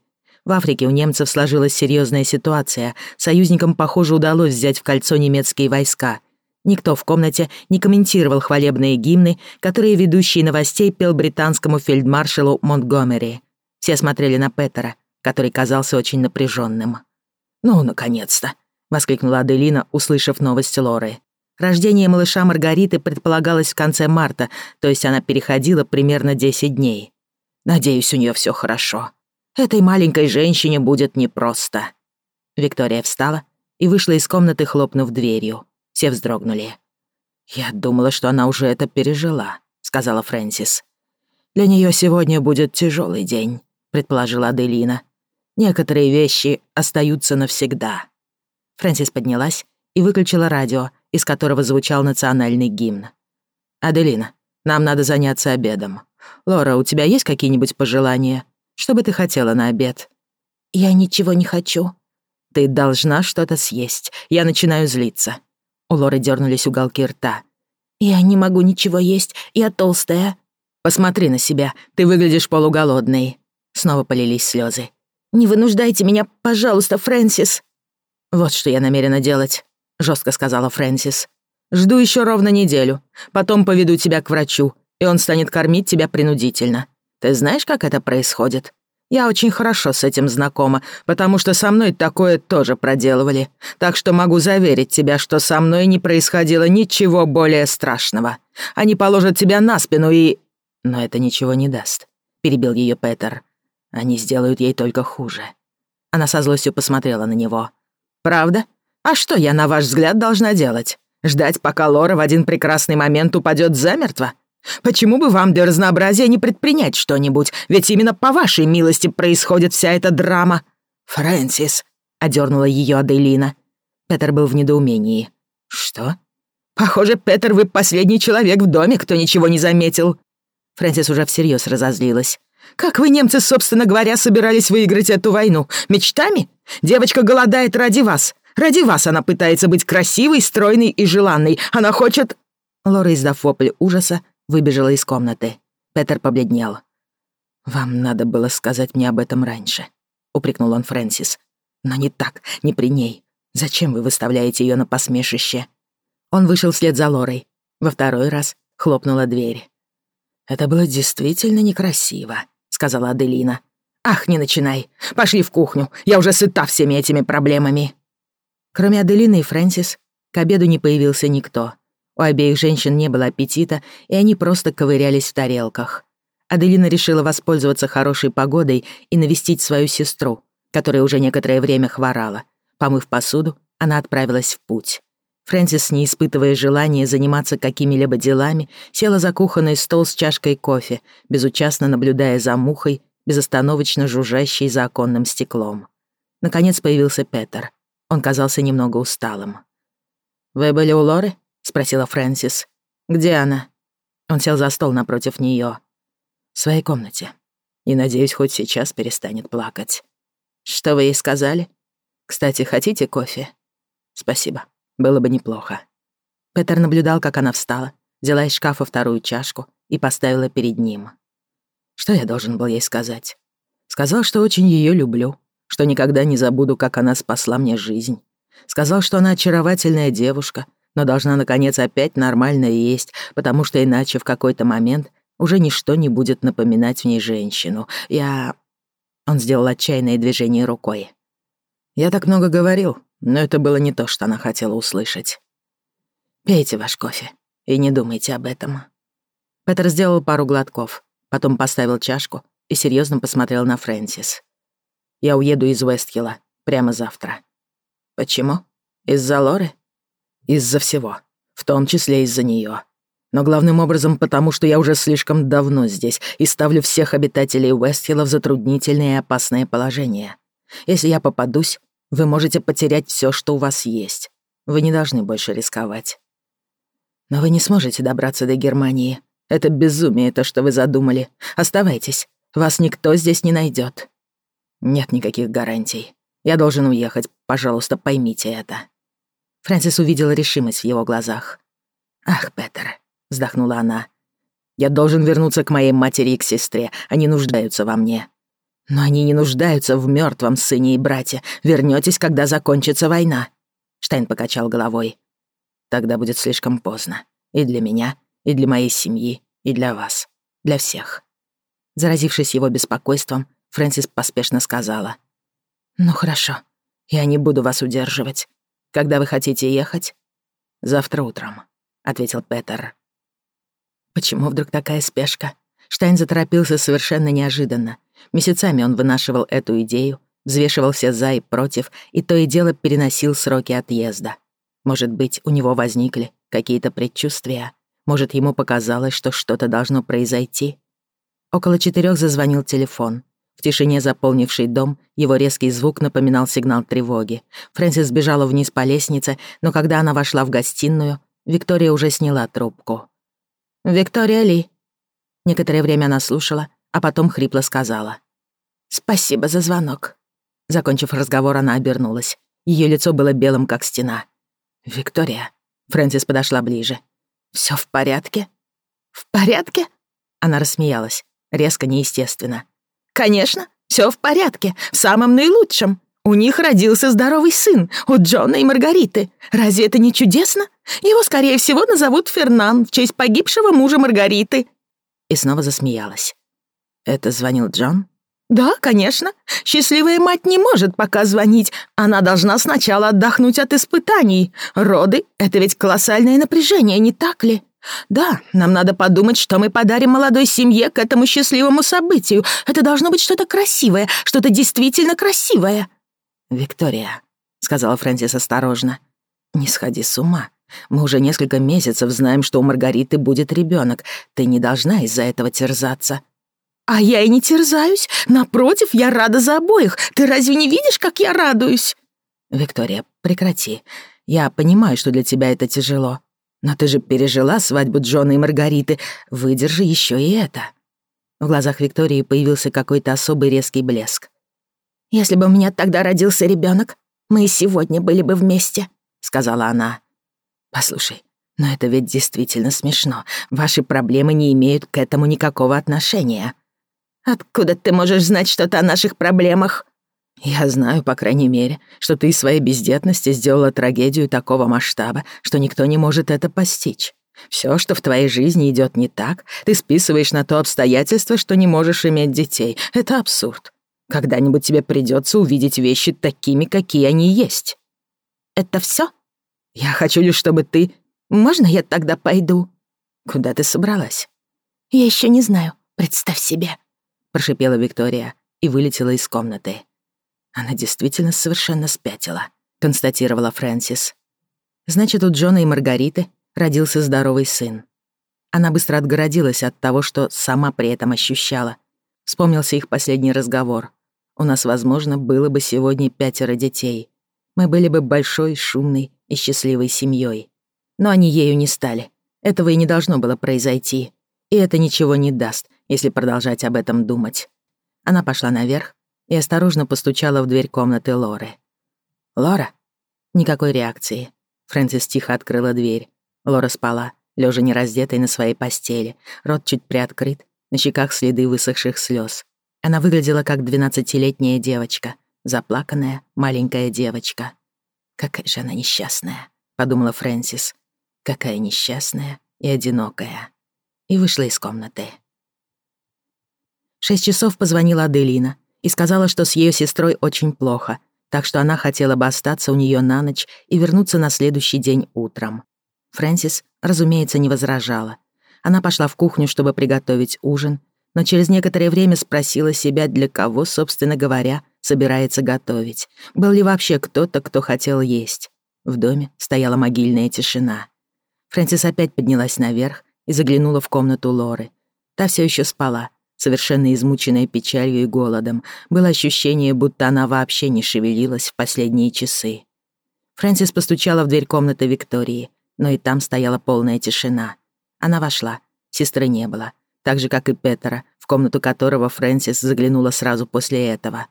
В Африке у немцев сложилась серьезная ситуация. Союзникам, похоже, удалось взять в кольцо немецкие войска — Никто в комнате не комментировал хвалебные гимны, которые ведущий новостей пел британскому фельдмаршалу Монтгомери. Все смотрели на Петера, который казался очень напряженным. «Ну, наконец-то!» — воскликнула Аделина, услышав новость Лоры. Рождение малыша Маргариты предполагалось в конце марта, то есть она переходила примерно 10 дней. «Надеюсь, у нее все хорошо. Этой маленькой женщине будет непросто». Виктория встала и вышла из комнаты, хлопнув дверью. Все вздрогнули. «Я думала, что она уже это пережила», — сказала Фрэнсис. «Для нее сегодня будет тяжелый день», — предположила Аделина. «Некоторые вещи остаются навсегда». Фрэнсис поднялась и выключила радио, из которого звучал национальный гимн. «Аделина, нам надо заняться обедом. Лора, у тебя есть какие-нибудь пожелания? Что бы ты хотела на обед?» «Я ничего не хочу». «Ты должна что-то съесть. Я начинаю злиться. У Лоры дернулись уголки рта. «Я не могу ничего есть, я толстая». «Посмотри на себя, ты выглядишь полуголодной». Снова полились слезы. «Не вынуждайте меня, пожалуйста, Фрэнсис!» «Вот что я намерена делать», — жестко сказала Фрэнсис. «Жду еще ровно неделю. Потом поведу тебя к врачу, и он станет кормить тебя принудительно. Ты знаешь, как это происходит? Я очень хорошо с этим знакома, потому что со мной такое тоже проделывали. Так что могу заверить тебя, что со мной не происходило ничего более страшного. Они положат тебя на спину и... Но это ничего не даст, перебил ее Петер. Они сделают ей только хуже. Она со злостью посмотрела на него. Правда? А что я, на ваш взгляд, должна делать? Ждать, пока Лора в один прекрасный момент упадет замертво? Почему бы вам для разнообразия не предпринять что-нибудь? Ведь именно по вашей милости происходит вся эта драма. Фрэнсис, — одернула ее Аделина. Петер был в недоумении. Что? Похоже, Петер, вы последний человек в доме, кто ничего не заметил. Фрэнсис уже всерьез разозлилась. Как вы, немцы, собственно говоря, собирались выиграть эту войну? Мечтами? Девочка голодает ради вас. Ради вас она пытается быть красивой, стройной и желанной. Она хочет...» Лора, издав вопль ужаса, выбежала из комнаты. Петер побледнел. «Вам надо было сказать мне об этом раньше», — упрекнул он Фрэнсис. «Но не так, не при ней. Зачем вы выставляете ее на посмешище?» Он вышел вслед за Лорой. Во второй раз хлопнула дверь. «Это было действительно некрасиво», — сказала Аделина. «Ах, не начинай! Пошли в кухню! Я уже сыта всеми этими проблемами!» Кроме Аделины и Фрэнсис, к обеду не появился никто. У обеих женщин не было аппетита, и они просто ковырялись в тарелках. Аделина решила воспользоваться хорошей погодой и навестить свою сестру, которая уже некоторое время хворала. Помыв посуду, она отправилась в путь. Фрэнсис, не испытывая желания заниматься какими-либо делами, села за кухонный стол с чашкой кофе, безучастно наблюдая за мухой, безостановочно жужжащей за оконным стеклом. Наконец появился Петер. Он казался немного усталым. «Вы были у Лоры?» спросила Фрэнсис. «Где она?» Он сел за стол напротив неё. «В своей комнате. И, надеюсь, хоть сейчас перестанет плакать». «Что вы ей сказали? Кстати, хотите кофе?» «Спасибо. Было бы неплохо». Петер наблюдал, как она встала, взяла из шкафа вторую чашку и поставила перед ним. Что я должен был ей сказать? Сказал, что очень её люблю, что никогда не забуду, как она спасла мне жизнь. Сказал, что она очаровательная девушка — но должна, наконец, опять нормально есть, потому что иначе в какой-то момент уже ничто не будет напоминать в ней женщину. Я...» Он сделал отчаянное движение рукой. «Я так много говорил, но это было не то, что она хотела услышать. Пейте ваш кофе и не думайте об этом». Петер сделал пару глотков, потом поставил чашку и серьезно посмотрел на Фрэнсис. «Я уеду из Уэстхилла прямо завтра». «Почему? Из-за Лоры?» Из-за всего. В том числе из-за нее. Но главным образом потому, что я уже слишком давно здесь и ставлю всех обитателей Уэстхилла в затруднительное и опасное положение. Если я попадусь, вы можете потерять все, что у вас есть. Вы не должны больше рисковать. Но вы не сможете добраться до Германии. Это безумие, то, что вы задумали. Оставайтесь. Вас никто здесь не найдет. Нет никаких гарантий. Я должен уехать. Пожалуйста, поймите это. Фрэнсис увидела решимость в его глазах. «Ах, Петер», — вздохнула она, — «я должен вернуться к моей матери и к сестре. Они нуждаются во мне». «Но они не нуждаются в мертвом сыне и брате. Вернётесь, когда закончится война». Штайн покачал головой. «Тогда будет слишком поздно. И для меня, и для моей семьи, и для вас. Для всех». Заразившись его беспокойством, Фрэнсис поспешно сказала. «Ну хорошо, я не буду вас удерживать. Когда вы хотите ехать?» «Завтра утром», — ответил Петер. Почему вдруг такая спешка? Штайн заторопился совершенно неожиданно. Месяцами он вынашивал эту идею, взвешивался «за» и «против», и то и дело переносил сроки отъезда. Может быть, у него возникли какие-то предчувствия. Может, ему показалось, что что-то должно произойти. Около четырех зазвонил телефон. В тишине, заполнившей дом, его резкий звук напоминал сигнал тревоги. Фрэнсис бежала вниз по лестнице, но когда она вошла в гостиную, Виктория уже сняла трубку. «Виктория Ли!» Некоторое время она слушала, а потом хрипло сказала. «Спасибо за звонок». Закончив разговор, она обернулась. Ее лицо было белым, как стена. «Виктория». Фрэнсис подошла ближе. «Всё в порядке?» «В порядке?» Она рассмеялась, резко, неестественно. Конечно, все в порядке, в самом наилучшем. У них родился здоровый сын, у Джона и Маргариты. Разве это не чудесно? Его, скорее всего, назовут Фернан в честь погибшего мужа Маргариты». И снова засмеялась. «Это звонил Джон?» «Да, конечно. Счастливая мать не может пока звонить. Она должна сначала отдохнуть от испытаний. Роды — это ведь колоссальное напряжение, не так ли?» «Да, нам надо подумать, что мы подарим молодой семье к этому счастливому событию. Это должно быть что-то красивое, что-то действительно красивое». «Виктория», — сказала Фрэнсис осторожно, — «не сходи с ума. Мы уже несколько месяцев знаем, что у Маргариты будет ребенок. Ты не должна из-за этого терзаться». «А я и не терзаюсь. Напротив, я рада за обоих. Ты разве не видишь, как я радуюсь?» «Виктория, прекрати. Я понимаю, что для тебя это тяжело. Но ты же пережила свадьбу Джона и Маргариты. Выдержи еще и это». В глазах Виктории появился какой-то особый резкий блеск. «Если бы у меня тогда родился ребенок, мы и сегодня были бы вместе», — сказала она. «Послушай, но это ведь действительно смешно. Ваши проблемы не имеют к этому никакого отношения». «Откуда ты можешь знать что-то о наших проблемах?» Я знаю, по крайней мере, что ты из своей бездетности сделала трагедию такого масштаба, что никто не может это постичь. Все, что в твоей жизни идет не так, ты списываешь на то обстоятельство, что не можешь иметь детей. Это абсурд. Когда-нибудь тебе придется увидеть вещи такими, какие они есть. Это все? Я хочу лишь, чтобы ты... Можно я тогда пойду? Куда ты собралась? Я еще не знаю. Представь себе, прошипела Виктория и вылетела из комнаты. Она действительно совершенно спятила, констатировала Фрэнсис. Значит, у Джона и Маргариты родился здоровый сын. Она быстро отгородилась от того, что сама при этом ощущала. Вспомнился их последний разговор. У нас, возможно, было бы сегодня пятеро детей. Мы были бы большой, шумной и счастливой семьей. Но они ею не стали. Этого и не должно было произойти. И это ничего не даст, если продолжать об этом думать. Она пошла наверх, и осторожно постучала в дверь комнаты Лоры. «Лора?» Никакой реакции. Фрэнсис тихо открыла дверь. Лора спала, лежа нераздетой на своей постели, рот чуть приоткрыт, на щеках следы высохших слез. Она выглядела как двенадцатилетняя девочка, заплаканная маленькая девочка. «Какая же она несчастная», — подумала Фрэнсис. «Какая несчастная и одинокая». И вышла из комнаты. Шесть часов позвонила Аделина, и сказала, что с ее сестрой очень плохо, так что она хотела бы остаться у нее на ночь и вернуться на следующий день утром. Фрэнсис, разумеется, не возражала. Она пошла в кухню, чтобы приготовить ужин, но через некоторое время спросила себя, для кого, собственно говоря, собирается готовить. Был ли вообще кто-то, кто хотел есть? В доме стояла могильная тишина. Фрэнсис опять поднялась наверх и заглянула в комнату Лоры. Та все еще спала, совершенно измученная печалью и голодом. Было ощущение, будто она вообще не шевелилась в последние часы. Фрэнсис постучала в дверь комнаты Виктории, но и там стояла полная тишина. Она вошла, сестры не было, так же, как и Петера, в комнату которого Фрэнсис заглянула сразу после этого.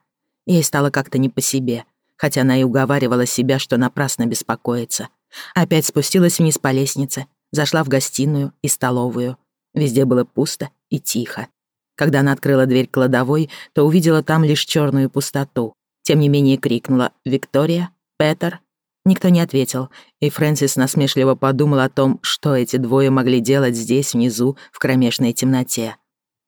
Ей стало как-то не по себе, хотя она и уговаривала себя, что напрасно беспокоится. Опять спустилась вниз по лестнице, зашла в гостиную и столовую. Везде было пусто и тихо. Когда она открыла дверь кладовой, то увидела там лишь черную пустоту. Тем не менее крикнула «Виктория? Петер?» Никто не ответил, и Фрэнсис насмешливо подумал о том, что эти двое могли делать здесь, внизу, в кромешной темноте.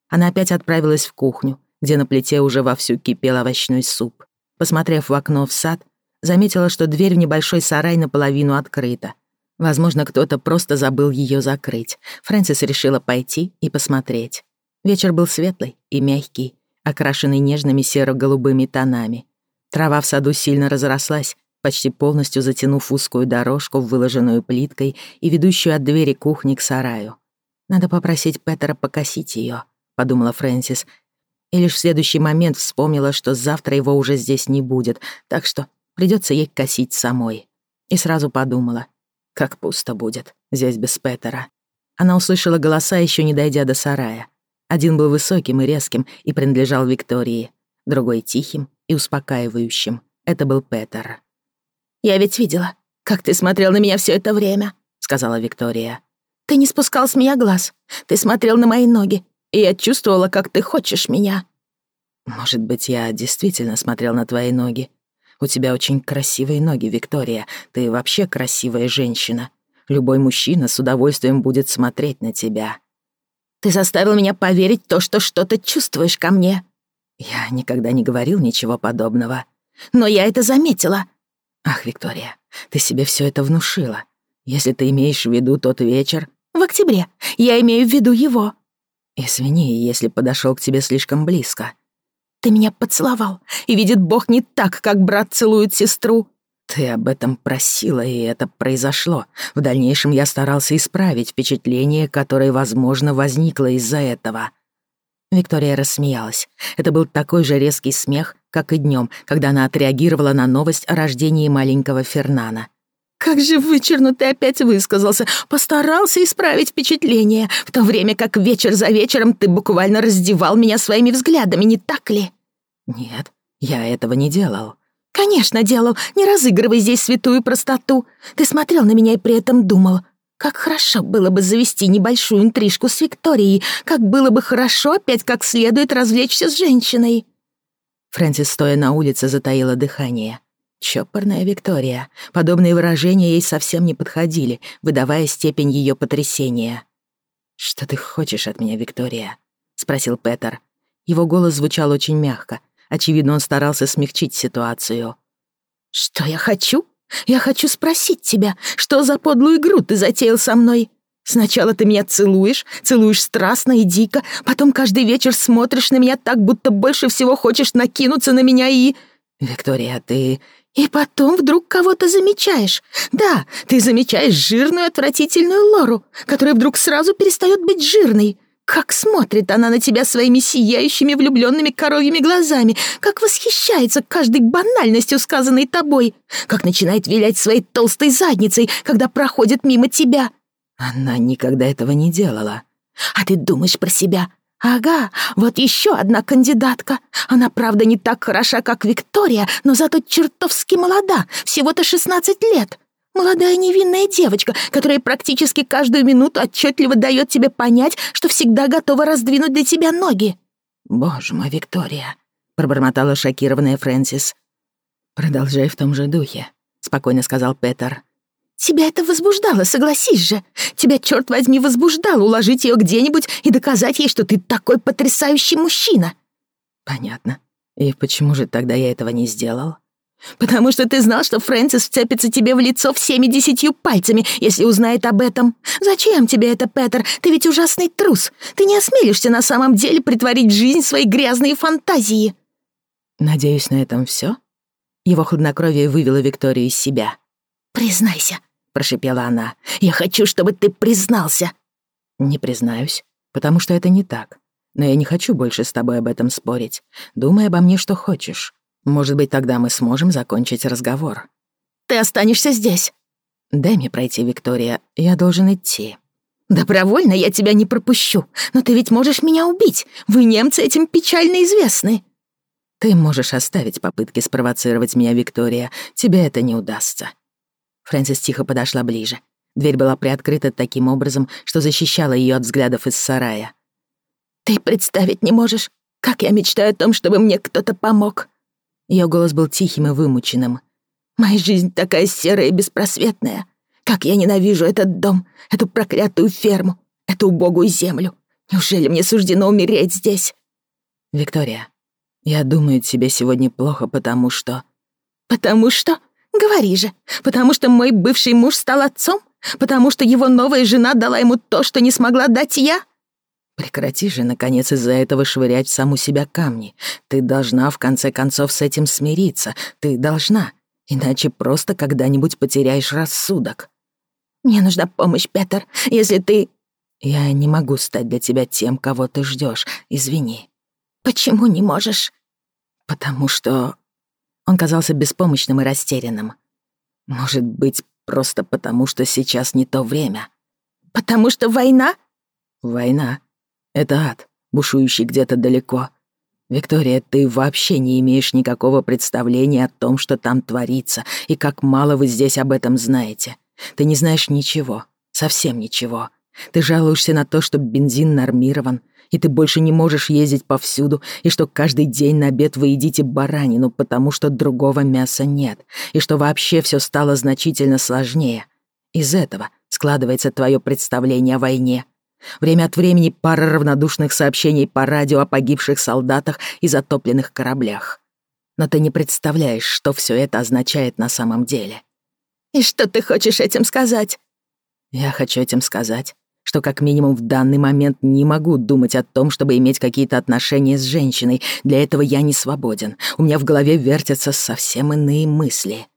Она опять отправилась в кухню, где на плите уже вовсю кипел овощной суп. Посмотрев в окно в сад, заметила, что дверь в небольшой сарай наполовину открыта. Возможно, кто-то просто забыл ее закрыть. Фрэнсис решила пойти и посмотреть. Вечер был светлый и мягкий, окрашенный нежными серо-голубыми тонами. Трава в саду сильно разрослась, почти полностью затянув узкую дорожку, выложенную плиткой и ведущую от двери кухни к сараю. «Надо попросить Петера покосить ее, подумала Фрэнсис, и лишь в следующий момент вспомнила, что завтра его уже здесь не будет, так что придется ей косить самой. И сразу подумала, как пусто будет здесь без Петера. Она услышала голоса, еще не дойдя до сарая. Один был высоким и резким и принадлежал Виктории, другой — тихим и успокаивающим. Это был Петер. «Я ведь видела, как ты смотрел на меня все это время», — сказала Виктория. «Ты не спускал с меня глаз. Ты смотрел на мои ноги, и я чувствовала, как ты хочешь меня». «Может быть, я действительно смотрел на твои ноги. У тебя очень красивые ноги, Виктория. Ты вообще красивая женщина. Любой мужчина с удовольствием будет смотреть на тебя». Ты заставил меня поверить то, что что-то чувствуешь ко мне». «Я никогда не говорил ничего подобного». «Но я это заметила». «Ах, Виктория, ты себе все это внушила. Если ты имеешь в виду тот вечер...» «В октябре. Я имею в виду его». «Извини, если подошел к тебе слишком близко». «Ты меня поцеловал, и, видит Бог, не так, как брат целует сестру». Ты об этом просила, и это произошло. В дальнейшем я старался исправить впечатление, которое, возможно, возникло из-за этого». Виктория рассмеялась. Это был такой же резкий смех, как и днем, когда она отреагировала на новость о рождении маленького Фернана. «Как же вычерно ты опять высказался! Постарался исправить впечатление, в то время как вечер за вечером ты буквально раздевал меня своими взглядами, не так ли?» «Нет, я этого не делал», «Конечно, делал. Не разыгрывай здесь святую простоту. Ты смотрел на меня и при этом думал. Как хорошо было бы завести небольшую интрижку с Викторией. Как было бы хорошо опять как следует развлечься с женщиной». Фрэнсис, стоя на улице, затаила дыхание. Чопорная Виктория. Подобные выражения ей совсем не подходили, выдавая степень ее потрясения. «Что ты хочешь от меня, Виктория?» — спросил Петер. Его голос звучал очень мягко, Очевидно, он старался смягчить ситуацию. «Что я хочу? Я хочу спросить тебя, что за подлую игру ты затеял со мной? Сначала ты меня целуешь, целуешь страстно и дико, потом каждый вечер смотришь на меня так, будто больше всего хочешь накинуться на меня и...» «Виктория, ты...» «И потом вдруг кого-то замечаешь. Да, ты замечаешь жирную отвратительную Лору, которая вдруг сразу перестает быть жирной. Как смотрит она на тебя своими сияющими влюбленными коровьими глазами, как восхищается каждой банальностью, сказанной тобой, как начинает вилять своей толстой задницей, когда проходит мимо тебя. Она никогда этого не делала. А ты думаешь про себя. Ага, вот еще одна кандидатка. Она, правда, не так хороша, как Виктория, но зато чертовски молода, всего-то 16 лет. Молодая невинная девочка, которая практически каждую минуту отчетливо дает тебе понять, что всегда готова раздвинуть для тебя ноги. «Боже мой, Виктория!» — пробормотала шокированная Фрэнсис. «Продолжай в том же духе», — спокойно сказал Петер. «Тебя это возбуждало, согласись же. Тебя, черт возьми, возбуждало уложить ее где-нибудь и доказать ей, что ты такой потрясающий мужчина». «Понятно. И почему же тогда я этого не сделал?» «Потому что ты знал, что Фрэнсис вцепится тебе в лицо всеми десятью пальцами, если узнает об этом. Зачем тебе это, Петер? Ты ведь ужасный трус. Ты не осмелишься на самом деле притворить жизнь свои грязные фантазии». «Надеюсь, на этом все. Его хладнокровие вывело Викторию из себя. «Признайся», — прошипела она. «Я хочу, чтобы ты признался». «Не признаюсь, потому что это не так. Но я не хочу больше с тобой об этом спорить. Думай обо мне, что хочешь. Может быть, тогда мы сможем закончить разговор. Ты останешься здесь. Дай мне пройти, Виктория. Я должен идти. Добровольно я тебя не пропущу. Но ты ведь можешь меня убить. Вы, немцы, этим печально известны. Ты можешь оставить попытки спровоцировать меня, Виктория. Тебе это не удастся. Фрэнсис тихо подошла ближе. Дверь была приоткрыта таким образом, что защищала ее от взглядов из сарая. «Ты представить не можешь, как я мечтаю о том, чтобы мне кто-то помог», ее голос был тихим и вымученным. «Моя жизнь такая серая и беспросветная. Как я ненавижу этот дом, эту проклятую ферму, эту убогую землю. Неужели мне суждено умереть здесь?» «Виктория, я думаю, тебе сегодня плохо, потому что...» «Потому что? Говори же. Потому что мой бывший муж стал отцом? Потому что его новая жена дала ему то, что не смогла дать я?» Прекрати же, наконец, из-за этого швырять в саму себя камни. Ты должна, в конце концов, с этим смириться. Ты должна. Иначе просто когда-нибудь потеряешь рассудок. Мне нужна помощь, Петер. Если ты... Я не могу стать для тебя тем, кого ты ждёшь. Извини. Почему не можешь? Потому что... Он казался беспомощным и растерянным. Может быть, просто потому, что сейчас не то время. Потому что война? Война. Это ад, бушующий где-то далеко. Виктория, ты вообще не имеешь никакого представления о том, что там творится, и как мало вы здесь об этом знаете. Ты не знаешь ничего, совсем ничего. Ты жалуешься на то, что бензин нормирован, и ты больше не можешь ездить повсюду, и что каждый день на обед вы едите баранину, потому что другого мяса нет, и что вообще все стало значительно сложнее. Из этого складывается твое представление о войне. Время от времени пара равнодушных сообщений по радио о погибших солдатах и затопленных кораблях. Но ты не представляешь, что все это означает на самом деле. И что ты хочешь этим сказать? Я хочу этим сказать, что как минимум в данный момент не могу думать о том, чтобы иметь какие-то отношения с женщиной. Для этого я не свободен. У меня в голове вертятся совсем иные мысли.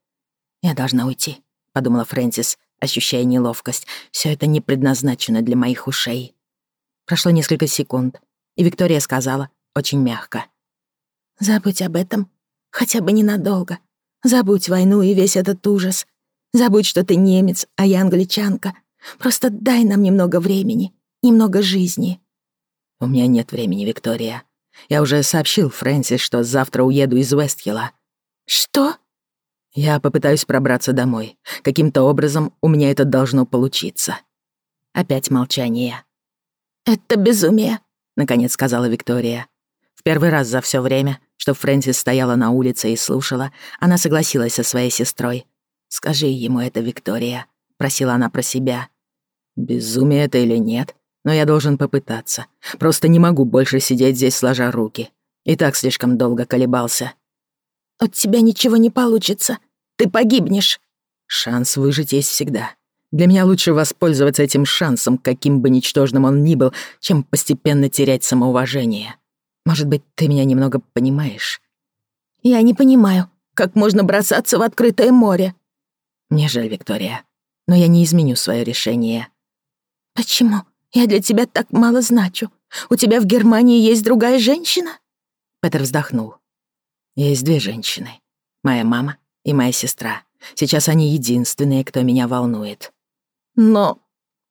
«Я должна уйти», — подумала Фрэнсис ощущая неловкость. Все это не предназначено для моих ушей. Прошло несколько секунд, и Виктория сказала очень мягко. «Забудь об этом. Хотя бы ненадолго. Забудь войну и весь этот ужас. Забудь, что ты немец, а я англичанка. Просто дай нам немного времени, немного жизни». «У меня нет времени, Виктория. Я уже сообщил Фрэнсис, что завтра уеду из Вестхилла». «Что?» Я попытаюсь пробраться домой. Каким-то образом у меня это должно получиться. Опять молчание. «Это безумие», — наконец сказала Виктория. В первый раз за все время, что Фрэнсис стояла на улице и слушала, она согласилась со своей сестрой. «Скажи ему это, Виктория», — просила она про себя. «Безумие это или нет, но я должен попытаться. Просто не могу больше сидеть здесь, сложа руки. И так слишком долго колебался. От тебя ничего не получится. Ты погибнешь. Шанс выжить есть всегда. Для меня лучше воспользоваться этим шансом, каким бы ничтожным он ни был, чем постепенно терять самоуважение. Может быть, ты меня немного понимаешь? Я не понимаю, как можно бросаться в открытое море. Мне жаль, Виктория, но я не изменю свое решение. Почему? Я для тебя так мало значу. У тебя в Германии есть другая женщина? Петр вздохнул. Есть две женщины. Моя мама и моя сестра. Сейчас они единственные, кто меня волнует. Но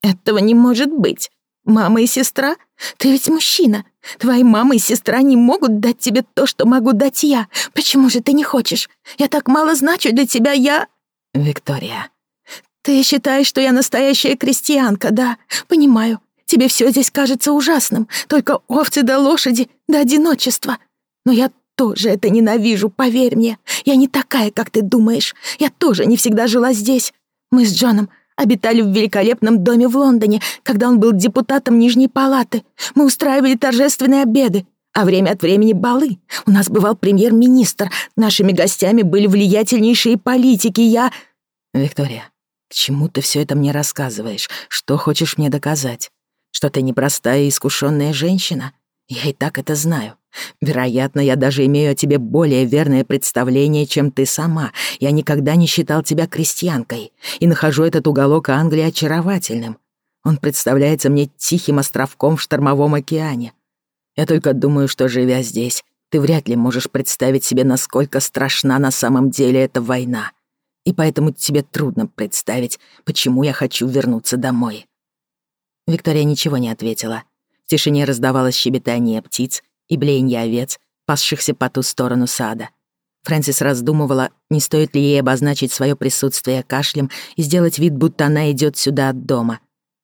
этого не может быть. Мама и сестра? Ты ведь мужчина. Твои мама и сестра не могут дать тебе то, что могу дать я. Почему же ты не хочешь? Я так мало значу для тебя, я... Виктория. Ты считаешь, что я настоящая крестьянка, да? Понимаю. Тебе все здесь кажется ужасным. Только овцы да лошади, да одиночество. Но я тоже это ненавижу, поверь мне. Я не такая, как ты думаешь. Я тоже не всегда жила здесь. Мы с Джоном обитали в великолепном доме в Лондоне, когда он был депутатом Нижней палаты. Мы устраивали торжественные обеды, а время от времени балы. У нас бывал премьер-министр. Нашими гостями были влиятельнейшие политики. Я... Виктория, к чему ты все это мне рассказываешь? Что хочешь мне доказать? Что ты непростая и искушенная женщина? Я и так это знаю. Вероятно, я даже имею о тебе более верное представление, чем ты сама. Я никогда не считал тебя крестьянкой и нахожу этот уголок Англии очаровательным. Он представляется мне тихим островком в штормовом океане. Я только думаю, что, живя здесь, ты вряд ли можешь представить себе, насколько страшна на самом деле эта война. И поэтому тебе трудно представить, почему я хочу вернуться домой». Виктория ничего не ответила — в тишине раздавалось щебетание птиц и блеяние овец, пасшихся по ту сторону сада. Фрэнсис раздумывала, не стоит ли ей обозначить свое присутствие кашлем и сделать вид, будто она идет сюда от дома.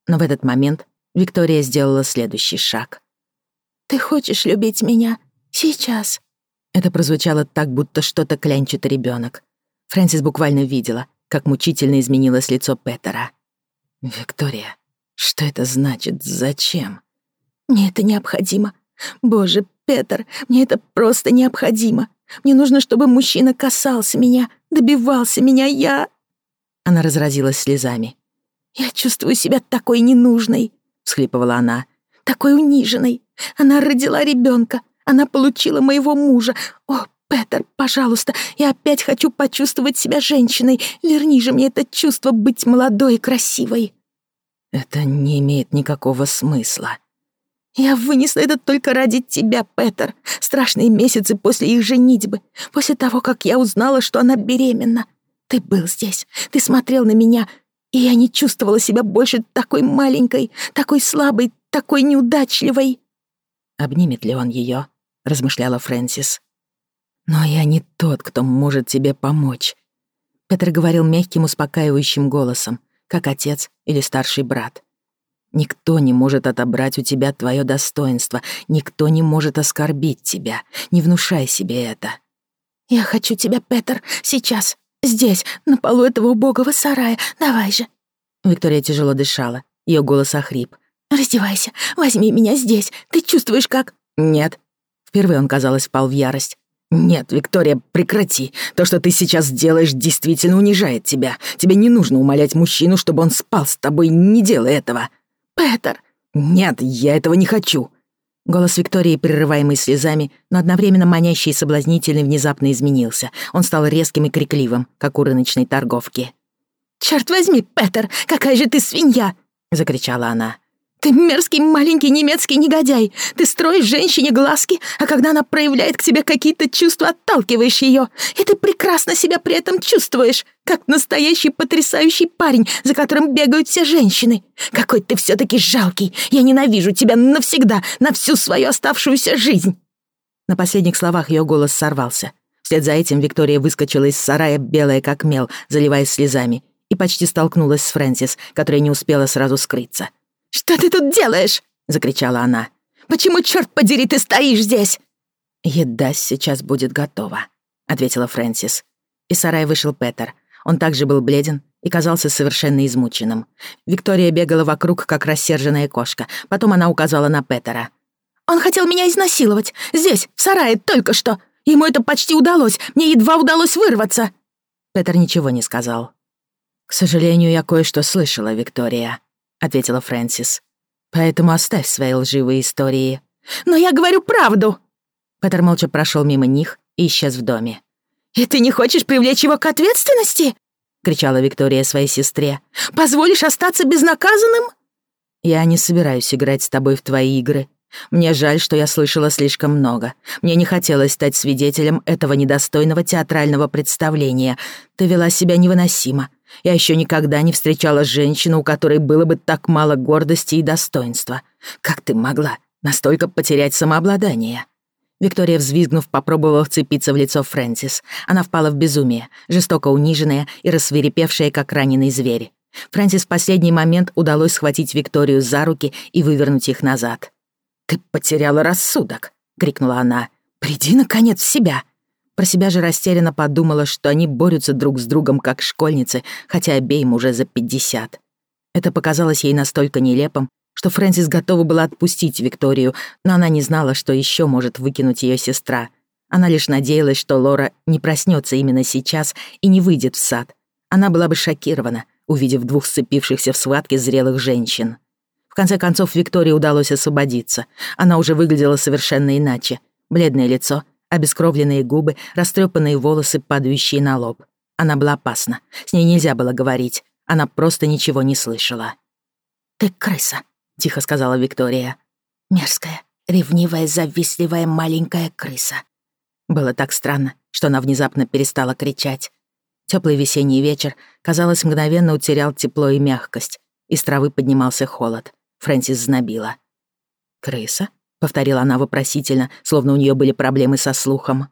Но в этот момент Виктория сделала следующий шаг. «Ты хочешь любить меня? Сейчас?» Это прозвучало так, будто что-то клянчит ребенок. Фрэнсис буквально видела, как мучительно изменилось лицо Петера. «Виктория, что это значит? Зачем?» Мне это необходимо. Боже, Петр, мне это просто необходимо. Мне нужно, чтобы мужчина касался меня, добивался меня. Я...» Она разразилась слезами. «Я чувствую себя такой ненужной», — всхлипывала она. «Такой униженной. Она родила ребенка. Она получила моего мужа. О, Петр, пожалуйста, я опять хочу почувствовать себя женщиной. Верни же мне это чувство быть молодой и красивой». «Это не имеет никакого смысла», я вынесла это только ради тебя, Петер. Страшные месяцы после их женитьбы, после того, как я узнала, что она беременна. Ты был здесь, ты смотрел на меня, и я не чувствовала себя больше такой маленькой, такой слабой, такой неудачливой. Обнимет ли он ее? размышляла Фрэнсис. Но я не тот, кто может тебе помочь. Петр говорил мягким, успокаивающим голосом, как отец или старший брат. Никто не может отобрать у тебя твое достоинство, никто не может оскорбить тебя. Не внушай себе это. Я хочу тебя, Петер, сейчас, здесь, на полу этого убогого сарая. Давай же. Виктория тяжело дышала. Ее голос охрип. Раздевайся, возьми меня здесь. Ты чувствуешь как? Нет. Впервые он, казалось, впал в ярость. «Нет, Виктория, прекрати. То, что ты сейчас делаешь, действительно унижает тебя. Тебе не нужно умолять мужчину, чтобы он спал с тобой. Не делай этого». Петер!» «Нет, я этого не хочу!» Голос Виктории, прерываемый слезами, но одновременно манящий и соблазнительный, внезапно изменился. Он стал резким и крикливым, как у рыночной торговки. «Чёрт возьми, Петер, какая же ты свинья!» — закричала она. «Ты мерзкий маленький немецкий негодяй! Ты строишь женщине глазки, а когда она проявляет к тебе какие-то чувства, отталкиваешь ее! И ты прекрасно себя при этом чувствуешь, как настоящий потрясающий парень, за которым бегают все женщины! Какой ты все-таки жалкий! Я ненавижу тебя навсегда, на всю свою оставшуюся жизнь!» На последних словах ее голос сорвался. Вслед за этим Виктория выскочила из сарая, белая как мел, заливаясь слезами, и почти столкнулась с Фрэнсис, которая не успела сразу скрыться. «Что ты тут делаешь?» — закричала она. «Почему, черт подери, ты стоишь здесь?» «Еда сейчас будет готова», — ответила Фрэнсис. Из сарая вышел Петер. Он также был бледен и казался совершенно измученным. Виктория бегала вокруг, как рассерженная кошка. Потом она указала на Петера. «Он хотел меня изнасиловать! Здесь, в сарае, только что! Ему это почти удалось! Мне едва удалось вырваться!» Петер ничего не сказал. «К сожалению, я кое-что слышала, Виктория», — ответила Фрэнсис. «Поэтому оставь свои лживые истории». «Но я говорю правду!» Пэттер молча прошел мимо них и исчез в доме. «И ты не хочешь привлечь его к ответственности?» — кричала Виктория своей сестре. «Позволишь остаться безнаказанным?» «Я не собираюсь играть с тобой в твои игры. Мне жаль, что я слышала слишком много. Мне не хотелось стать свидетелем этого недостойного театрального представления. Ты вела себя невыносимо. Я еще никогда не встречала женщину, у которой было бы так мало гордости и достоинства. Как ты могла настолько потерять самообладание?» Виктория, взвизгнув, попробовала вцепиться в лицо Фрэнсис. Она впала в безумие, жестоко униженная и рассверепевшая, как раненый зверь. Фрэнсис в последний момент удалось схватить Викторию за руки и вывернуть их назад. «Ты потеряла рассудок!» — крикнула она. «Приди, наконец, в себя!» Про себя же растерянно подумала, что они борются друг с другом как школьницы, хотя обеим уже за пятьдесят. Это показалось ей настолько нелепым, что Фрэнсис готова была отпустить Викторию, но она не знала, что еще может выкинуть ее сестра. Она лишь надеялась, что Лора не проснется именно сейчас и не выйдет в сад. Она была бы шокирована, увидев двух сцепившихся в схватке зрелых женщин. В конце концов, Виктории удалось освободиться. Она уже выглядела совершенно иначе. Бледное лицо, Обескровленные губы, растрепанные волосы, падающие на лоб. Она была опасна. С ней нельзя было говорить. Она просто ничего не слышала. «Ты крыса», — тихо сказала Виктория. «Мерзкая, ревнивая, завистливая маленькая крыса». Было так странно, что она внезапно перестала кричать. Теплый весенний вечер, казалось, мгновенно утерял тепло и мягкость. Из травы поднимался холод. Фрэнсис знобила. «Крыса?» — повторила она вопросительно, словно у нее были проблемы со слухом.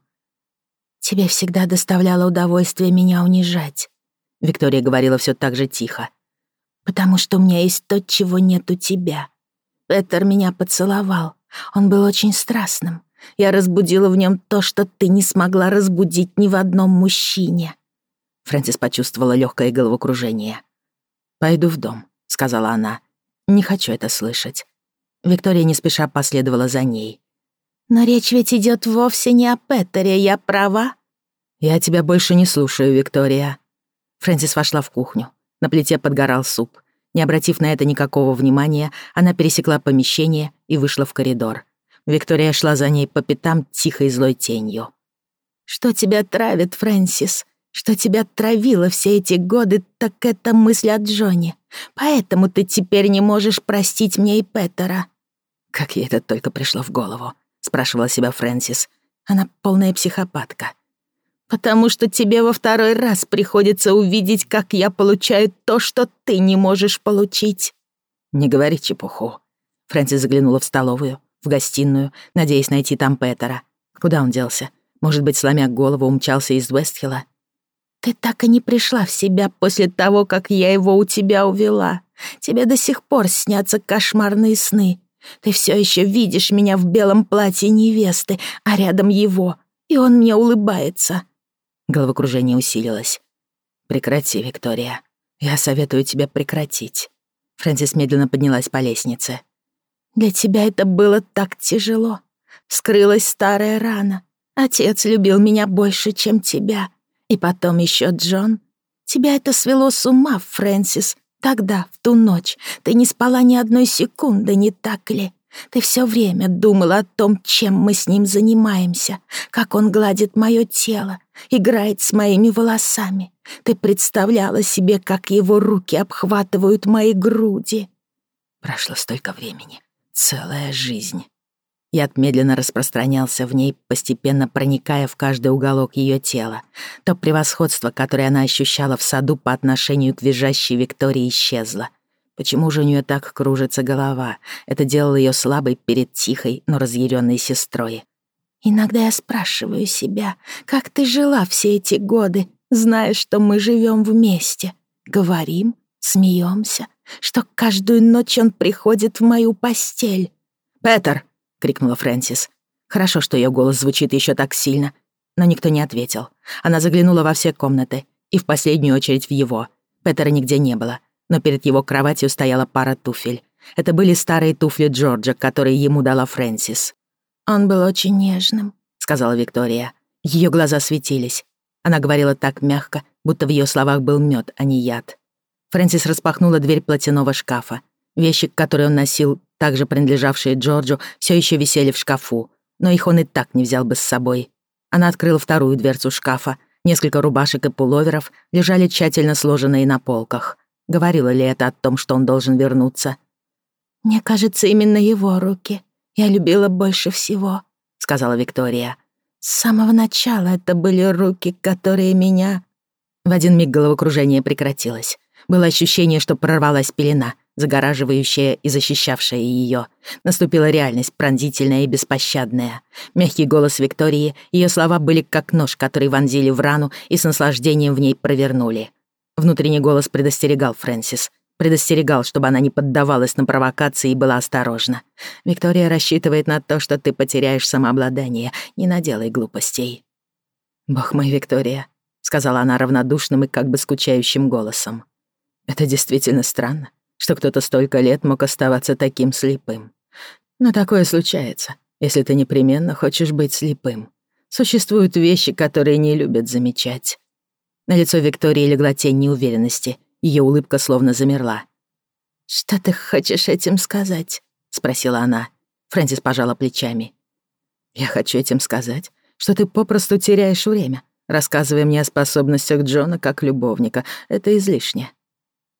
«Тебе всегда доставляло удовольствие меня унижать», — Виктория говорила все так же тихо. «Потому что у меня есть то, чего нет у тебя. Петер меня поцеловал. Он был очень страстным. Я разбудила в нем то, что ты не смогла разбудить ни в одном мужчине». Фрэнсис почувствовала легкое головокружение. «Пойду в дом», — сказала она. «Не хочу это слышать. Виктория не спеша последовала за ней. «Но речь ведь идет вовсе не о Петере, я права?» «Я тебя больше не слушаю, Виктория». Фрэнсис вошла в кухню. На плите подгорал суп. Не обратив на это никакого внимания, она пересекла помещение и вышла в коридор. Виктория шла за ней по пятам тихой злой тенью. «Что тебя травит, Фрэнсис? Что тебя травило все эти годы, так это мысль о Джоне. Поэтому ты теперь не можешь простить мне и Петера». Как ей это только пришло в голову? спрашивала себя Фрэнсис. Она полная психопатка. Потому что тебе во второй раз приходится увидеть, как я получаю то, что ты не можешь получить. Не говори чепуху. Фрэнсис заглянула в столовую, в гостиную, надеясь найти там Петера. Куда он делся? Может быть, сломя голову, умчался из Вестхилла? Ты так и не пришла в себя после того, как я его у тебя увела. Тебе до сих пор снятся кошмарные сны. Ты все еще видишь меня в белом платье невесты, а рядом его, и он мне улыбается». Головокружение усилилось. «Прекрати, Виктория. Я советую тебе прекратить». Фрэнсис медленно поднялась по лестнице. «Для тебя это было так тяжело. Вскрылась старая рана. Отец любил меня больше, чем тебя. И потом еще Джон. Тебя это свело с ума, Фрэнсис. Тогда, в ту ночь, ты не спала ни одной секунды, не так ли? Ты все время думала о том, чем мы с ним занимаемся, как он гладит мое тело, играет с моими волосами. Ты представляла себе, как его руки обхватывают мои груди. Прошло столько времени, целая жизнь. Яд медленно распространялся в ней, постепенно проникая в каждый уголок ее тела. То превосходство, которое она ощущала в саду по отношению к визжащей Виктории, исчезло. Почему же у нее так кружится голова? Это делало ее слабой перед тихой, но разъяренной сестрой. «Иногда я спрашиваю себя, как ты жила все эти годы, зная, что мы живем вместе? Говорим, смеемся, что каждую ночь он приходит в мою постель». «Петер!» — крикнула Фрэнсис. Хорошо, что ее голос звучит еще так сильно. Но никто не ответил. Она заглянула во все комнаты. И в последнюю очередь в его. Петера нигде не было. Но перед его кроватью стояла пара туфель. Это были старые туфли Джорджа, которые ему дала Фрэнсис. «Он был очень нежным», — сказала Виктория. Ее глаза светились. Она говорила так мягко, будто в ее словах был мед, а не яд. Фрэнсис распахнула дверь платяного шкафа. Вещи, которые он носил, также принадлежавшие Джорджу, все еще висели в шкафу, но их он и так не взял бы с собой. Она открыла вторую дверцу шкафа. Несколько рубашек и пуловеров лежали тщательно сложенные на полках. Говорила ли это о том, что он должен вернуться? «Мне кажется, именно его руки я любила больше всего», — сказала Виктория. «С самого начала это были руки, которые меня...» В один миг головокружение прекратилось. Было ощущение, что прорвалась пелена — загораживающая и защищавшая ее. Наступила реальность, пронзительная и беспощадная. Мягкий голос Виктории, ее слова были как нож, который вонзили в рану и с наслаждением в ней провернули. Внутренний голос предостерегал Фрэнсис. Предостерегал, чтобы она не поддавалась на провокации и была осторожна. «Виктория рассчитывает на то, что ты потеряешь самообладание. Не наделай глупостей». «Бог мой, Виктория», — сказала она равнодушным и как бы скучающим голосом. «Это действительно странно что кто-то столько лет мог оставаться таким слепым. Но такое случается, если ты непременно хочешь быть слепым. Существуют вещи, которые не любят замечать. На лицо Виктории легла тень неуверенности. Ее улыбка словно замерла. «Что ты хочешь этим сказать?» — спросила она. Фрэнсис пожала плечами. «Я хочу этим сказать, что ты попросту теряешь время, рассказывая мне о способностях Джона как любовника. Это излишне.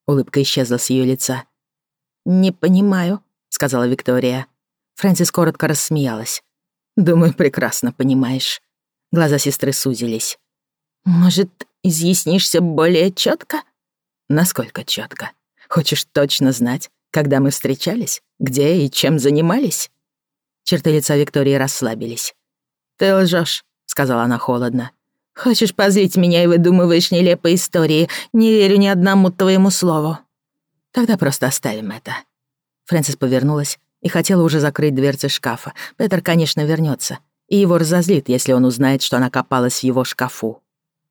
Улыбка исчезла с ее лица. «Не понимаю», — сказала Виктория. Фрэнсис коротко рассмеялась. «Думаю, прекрасно понимаешь». Глаза сестры сузились. «Может, изъяснишься более четко? «Насколько четко? Хочешь точно знать, когда мы встречались, где и чем занимались?» Черты лица Виктории расслабились. «Ты лжешь, сказала она холодно. Хочешь позлить меня и выдумываешь нелепые истории. Не верю ни одному твоему слову. Тогда просто оставим это». Фрэнсис повернулась и хотела уже закрыть дверцы шкафа. Петер, конечно, вернется, и его разозлит, если он узнает, что она копалась в его шкафу.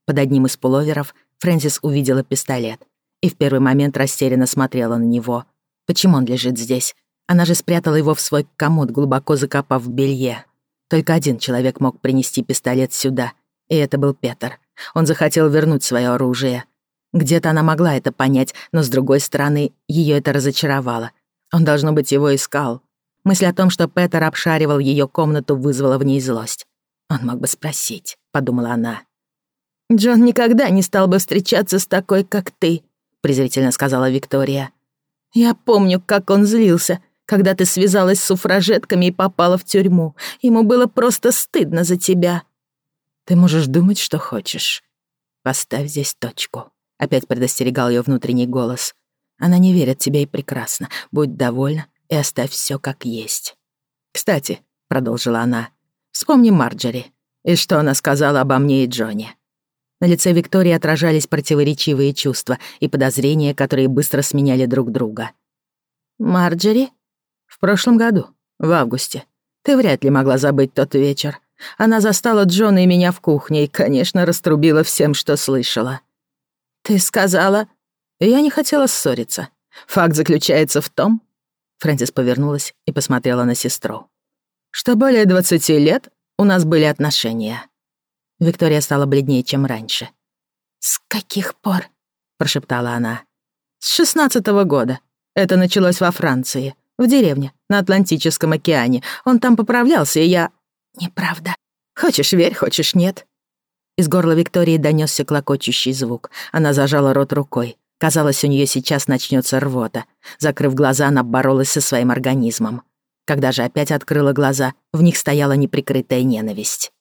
Под одним из пуловеров Фрэнсис увидела пистолет и в первый момент растерянно смотрела на него. Почему он лежит здесь? Она же спрятала его в свой комод, глубоко закопав в белье. Только один человек мог принести пистолет сюда — и это был Петр. Он захотел вернуть свое оружие. Где-то она могла это понять, но, с другой стороны, ее это разочаровало. Он, должно быть, его искал. Мысль о том, что Петер обшаривал ее комнату, вызвала в ней злость. «Он мог бы спросить», — подумала она. «Джон никогда не стал бы встречаться с такой, как ты», — презрительно сказала Виктория. «Я помню, как он злился, когда ты связалась с суфражетками и попала в тюрьму. Ему было просто стыдно за тебя». Ты можешь думать, что хочешь. Поставь здесь точку. Опять предостерегал ее внутренний голос. Она не верит тебе и прекрасно. Будь довольна и оставь все как есть. Кстати, продолжила она, вспомни Марджери. И что она сказала обо мне и Джонни. На лице Виктории отражались противоречивые чувства и подозрения, которые быстро сменяли друг друга. «Марджери?» «В прошлом году, в августе. Ты вряд ли могла забыть тот вечер. Она застала Джона и меня в кухне и, конечно, раструбила всем, что слышала. «Ты сказала...» «Я не хотела ссориться. Факт заключается в том...» Фрэнсис повернулась и посмотрела на сестру. «Что более двадцати лет у нас были отношения». Виктория стала бледнее, чем раньше. «С каких пор?» — прошептала она. «С шестнадцатого года. Это началось во Франции, в деревне, на Атлантическом океане. Он там поправлялся, и я «Неправда. Хочешь верь, хочешь нет». Из горла Виктории донёсся клокочущий звук. Она зажала рот рукой. Казалось, у неё сейчас начнётся рвота. Закрыв глаза, она боролась со своим организмом. Когда же опять открыла глаза, в них стояла неприкрытая ненависть.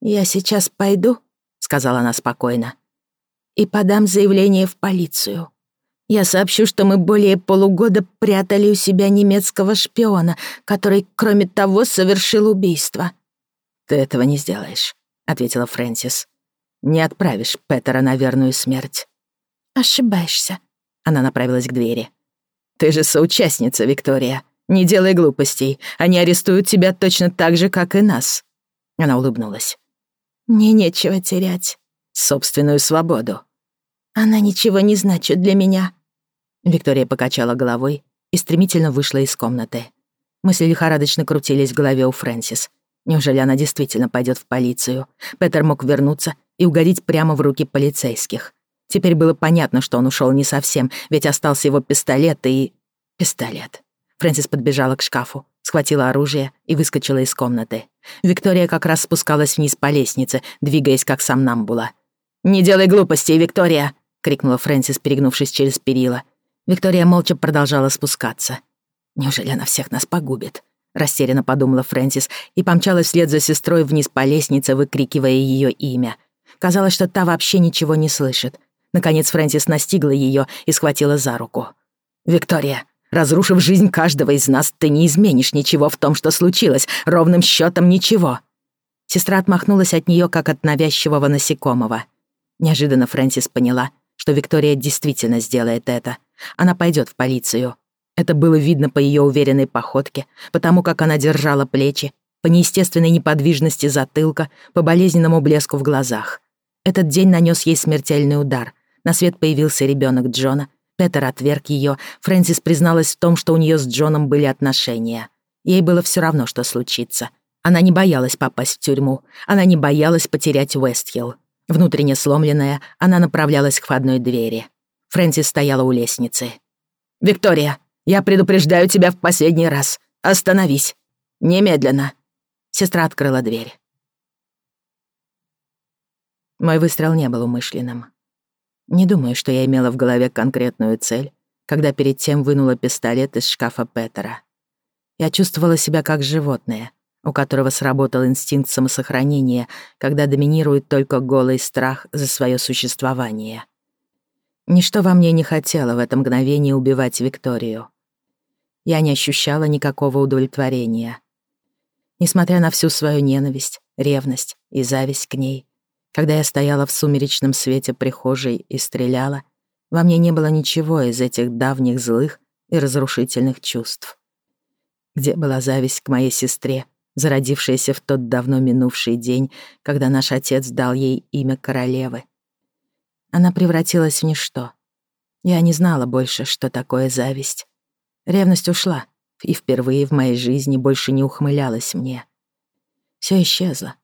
«Я сейчас пойду», — сказала она спокойно, — «и подам заявление в полицию». Я сообщу, что мы более полугода прятали у себя немецкого шпиона, который, кроме того, совершил убийство». «Ты этого не сделаешь», — ответила Фрэнсис. «Не отправишь Петера на верную смерть». «Ошибаешься», — она направилась к двери. «Ты же соучастница, Виктория. Не делай глупостей. Они арестуют тебя точно так же, как и нас». Она улыбнулась. «Мне нечего терять». «Собственную свободу». «Она ничего не значит для меня», Виктория покачала головой и стремительно вышла из комнаты. Мысли лихорадочно крутились в голове у Фрэнсис. Неужели она действительно пойдет в полицию? Петер мог вернуться и угодить прямо в руки полицейских. Теперь было понятно, что он ушел не совсем, ведь остался его пистолет и... Пистолет. Фрэнсис подбежала к шкафу, схватила оружие и выскочила из комнаты. Виктория как раз спускалась вниз по лестнице, двигаясь как сомнамбула. «Не делай глупостей, Виктория!» — крикнула Фрэнсис, перегнувшись через перила. Виктория молча продолжала спускаться. «Неужели она всех нас погубит?» — растерянно подумала Фрэнсис и помчалась вслед за сестрой вниз по лестнице, выкрикивая ее имя. Казалось, что та вообще ничего не слышит. Наконец Фрэнсис настигла ее и схватила за руку. «Виктория, разрушив жизнь каждого из нас, ты не изменишь ничего в том, что случилось, ровным счетом ничего». Сестра отмахнулась от нее, как от навязчивого насекомого. Неожиданно Фрэнсис поняла, что Виктория действительно сделает это — она пойдет в полицию. Это было видно по ее уверенной походке, потому как она держала плечи, по неестественной неподвижности затылка, по болезненному блеску в глазах. Этот день нанес ей смертельный удар. На свет появился ребенок Джона. Петер отверг ее. Фрэнсис призналась в том, что у нее с Джоном были отношения. Ей было все равно, что случится. Она не боялась попасть в тюрьму. Она не боялась потерять Уэстхилл. Внутренне сломленная, она направлялась к входной двери. Фрэнсис стояла у лестницы. «Виктория, я предупреждаю тебя в последний раз. Остановись. Немедленно». Сестра открыла дверь. Мой выстрел не был умышленным. Не думаю, что я имела в голове конкретную цель, когда перед тем вынула пистолет из шкафа Петера. Я чувствовала себя как животное, у которого сработал инстинкт самосохранения, когда доминирует только голый страх за свое существование — Ничто во мне не хотело в это мгновение убивать Викторию. Я не ощущала никакого удовлетворения. Несмотря на всю свою ненависть, ревность и зависть к ней, когда я стояла в сумеречном свете прихожей и стреляла, во мне не было ничего из этих давних злых и разрушительных чувств. Где была зависть к моей сестре, зародившаяся в тот давно минувший день, когда наш отец дал ей имя королевы? Она превратилась в ничто. Я не знала больше, что такое зависть. Ревность ушла, и впервые в моей жизни больше не ухмылялась мне. Все исчезло,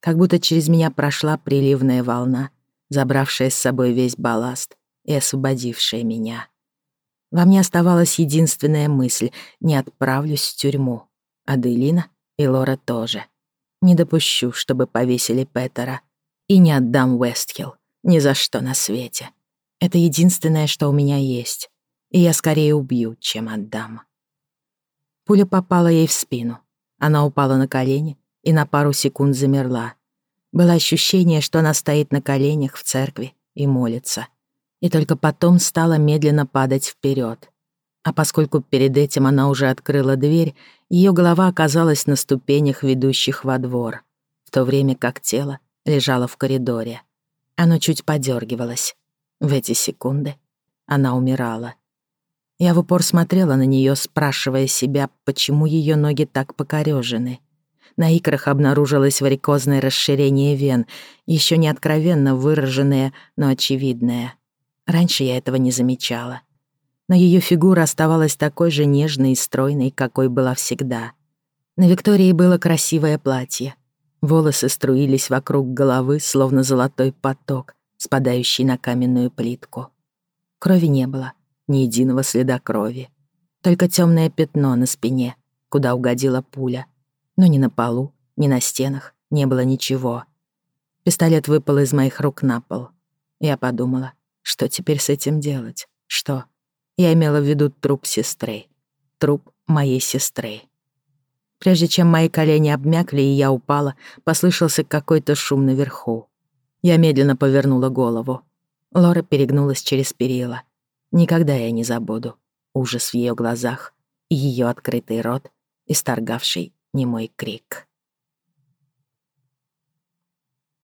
как будто через меня прошла приливная волна, забравшая с собой весь балласт и освободившая меня. Во мне оставалась единственная мысль — не отправлюсь в тюрьму. Аделина и Лора тоже. Не допущу, чтобы повесили Петера. И не отдам Вестхилл. Ни за что на свете. Это единственное, что у меня есть. И я скорее убью, чем отдам. Пуля попала ей в спину. Она упала на колени и на пару секунд замерла. Было ощущение, что она стоит на коленях в церкви и молится. И только потом стала медленно падать вперед. А поскольку перед этим она уже открыла дверь, ее голова оказалась на ступенях, ведущих во двор, в то время как тело лежало в коридоре. Оно чуть подергивалось. В эти секунды она умирала. Я в упор смотрела на нее, спрашивая себя, почему ее ноги так покорежены. На икрах обнаружилось варикозное расширение вен, еще не откровенно выраженное, но очевидное. Раньше я этого не замечала. Но ее фигура оставалась такой же нежной и стройной, какой была всегда. На Виктории было красивое платье, Волосы струились вокруг головы, словно золотой поток, спадающий на каменную плитку. Крови не было, ни единого следа крови. Только темное пятно на спине, куда угодила пуля. Но ни на полу, ни на стенах не было ничего. Пистолет выпал из моих рук на пол. Я подумала, что теперь с этим делать? Что? Я имела в виду труп сестры. Труп моей сестры. Прежде чем мои колени обмякли и я упала, послышался какой-то шум наверху. Я медленно повернула голову. Лора перегнулась через перила. Никогда я не забуду ужас в ее глазах и ее открытый рот, исторгавший немой крик.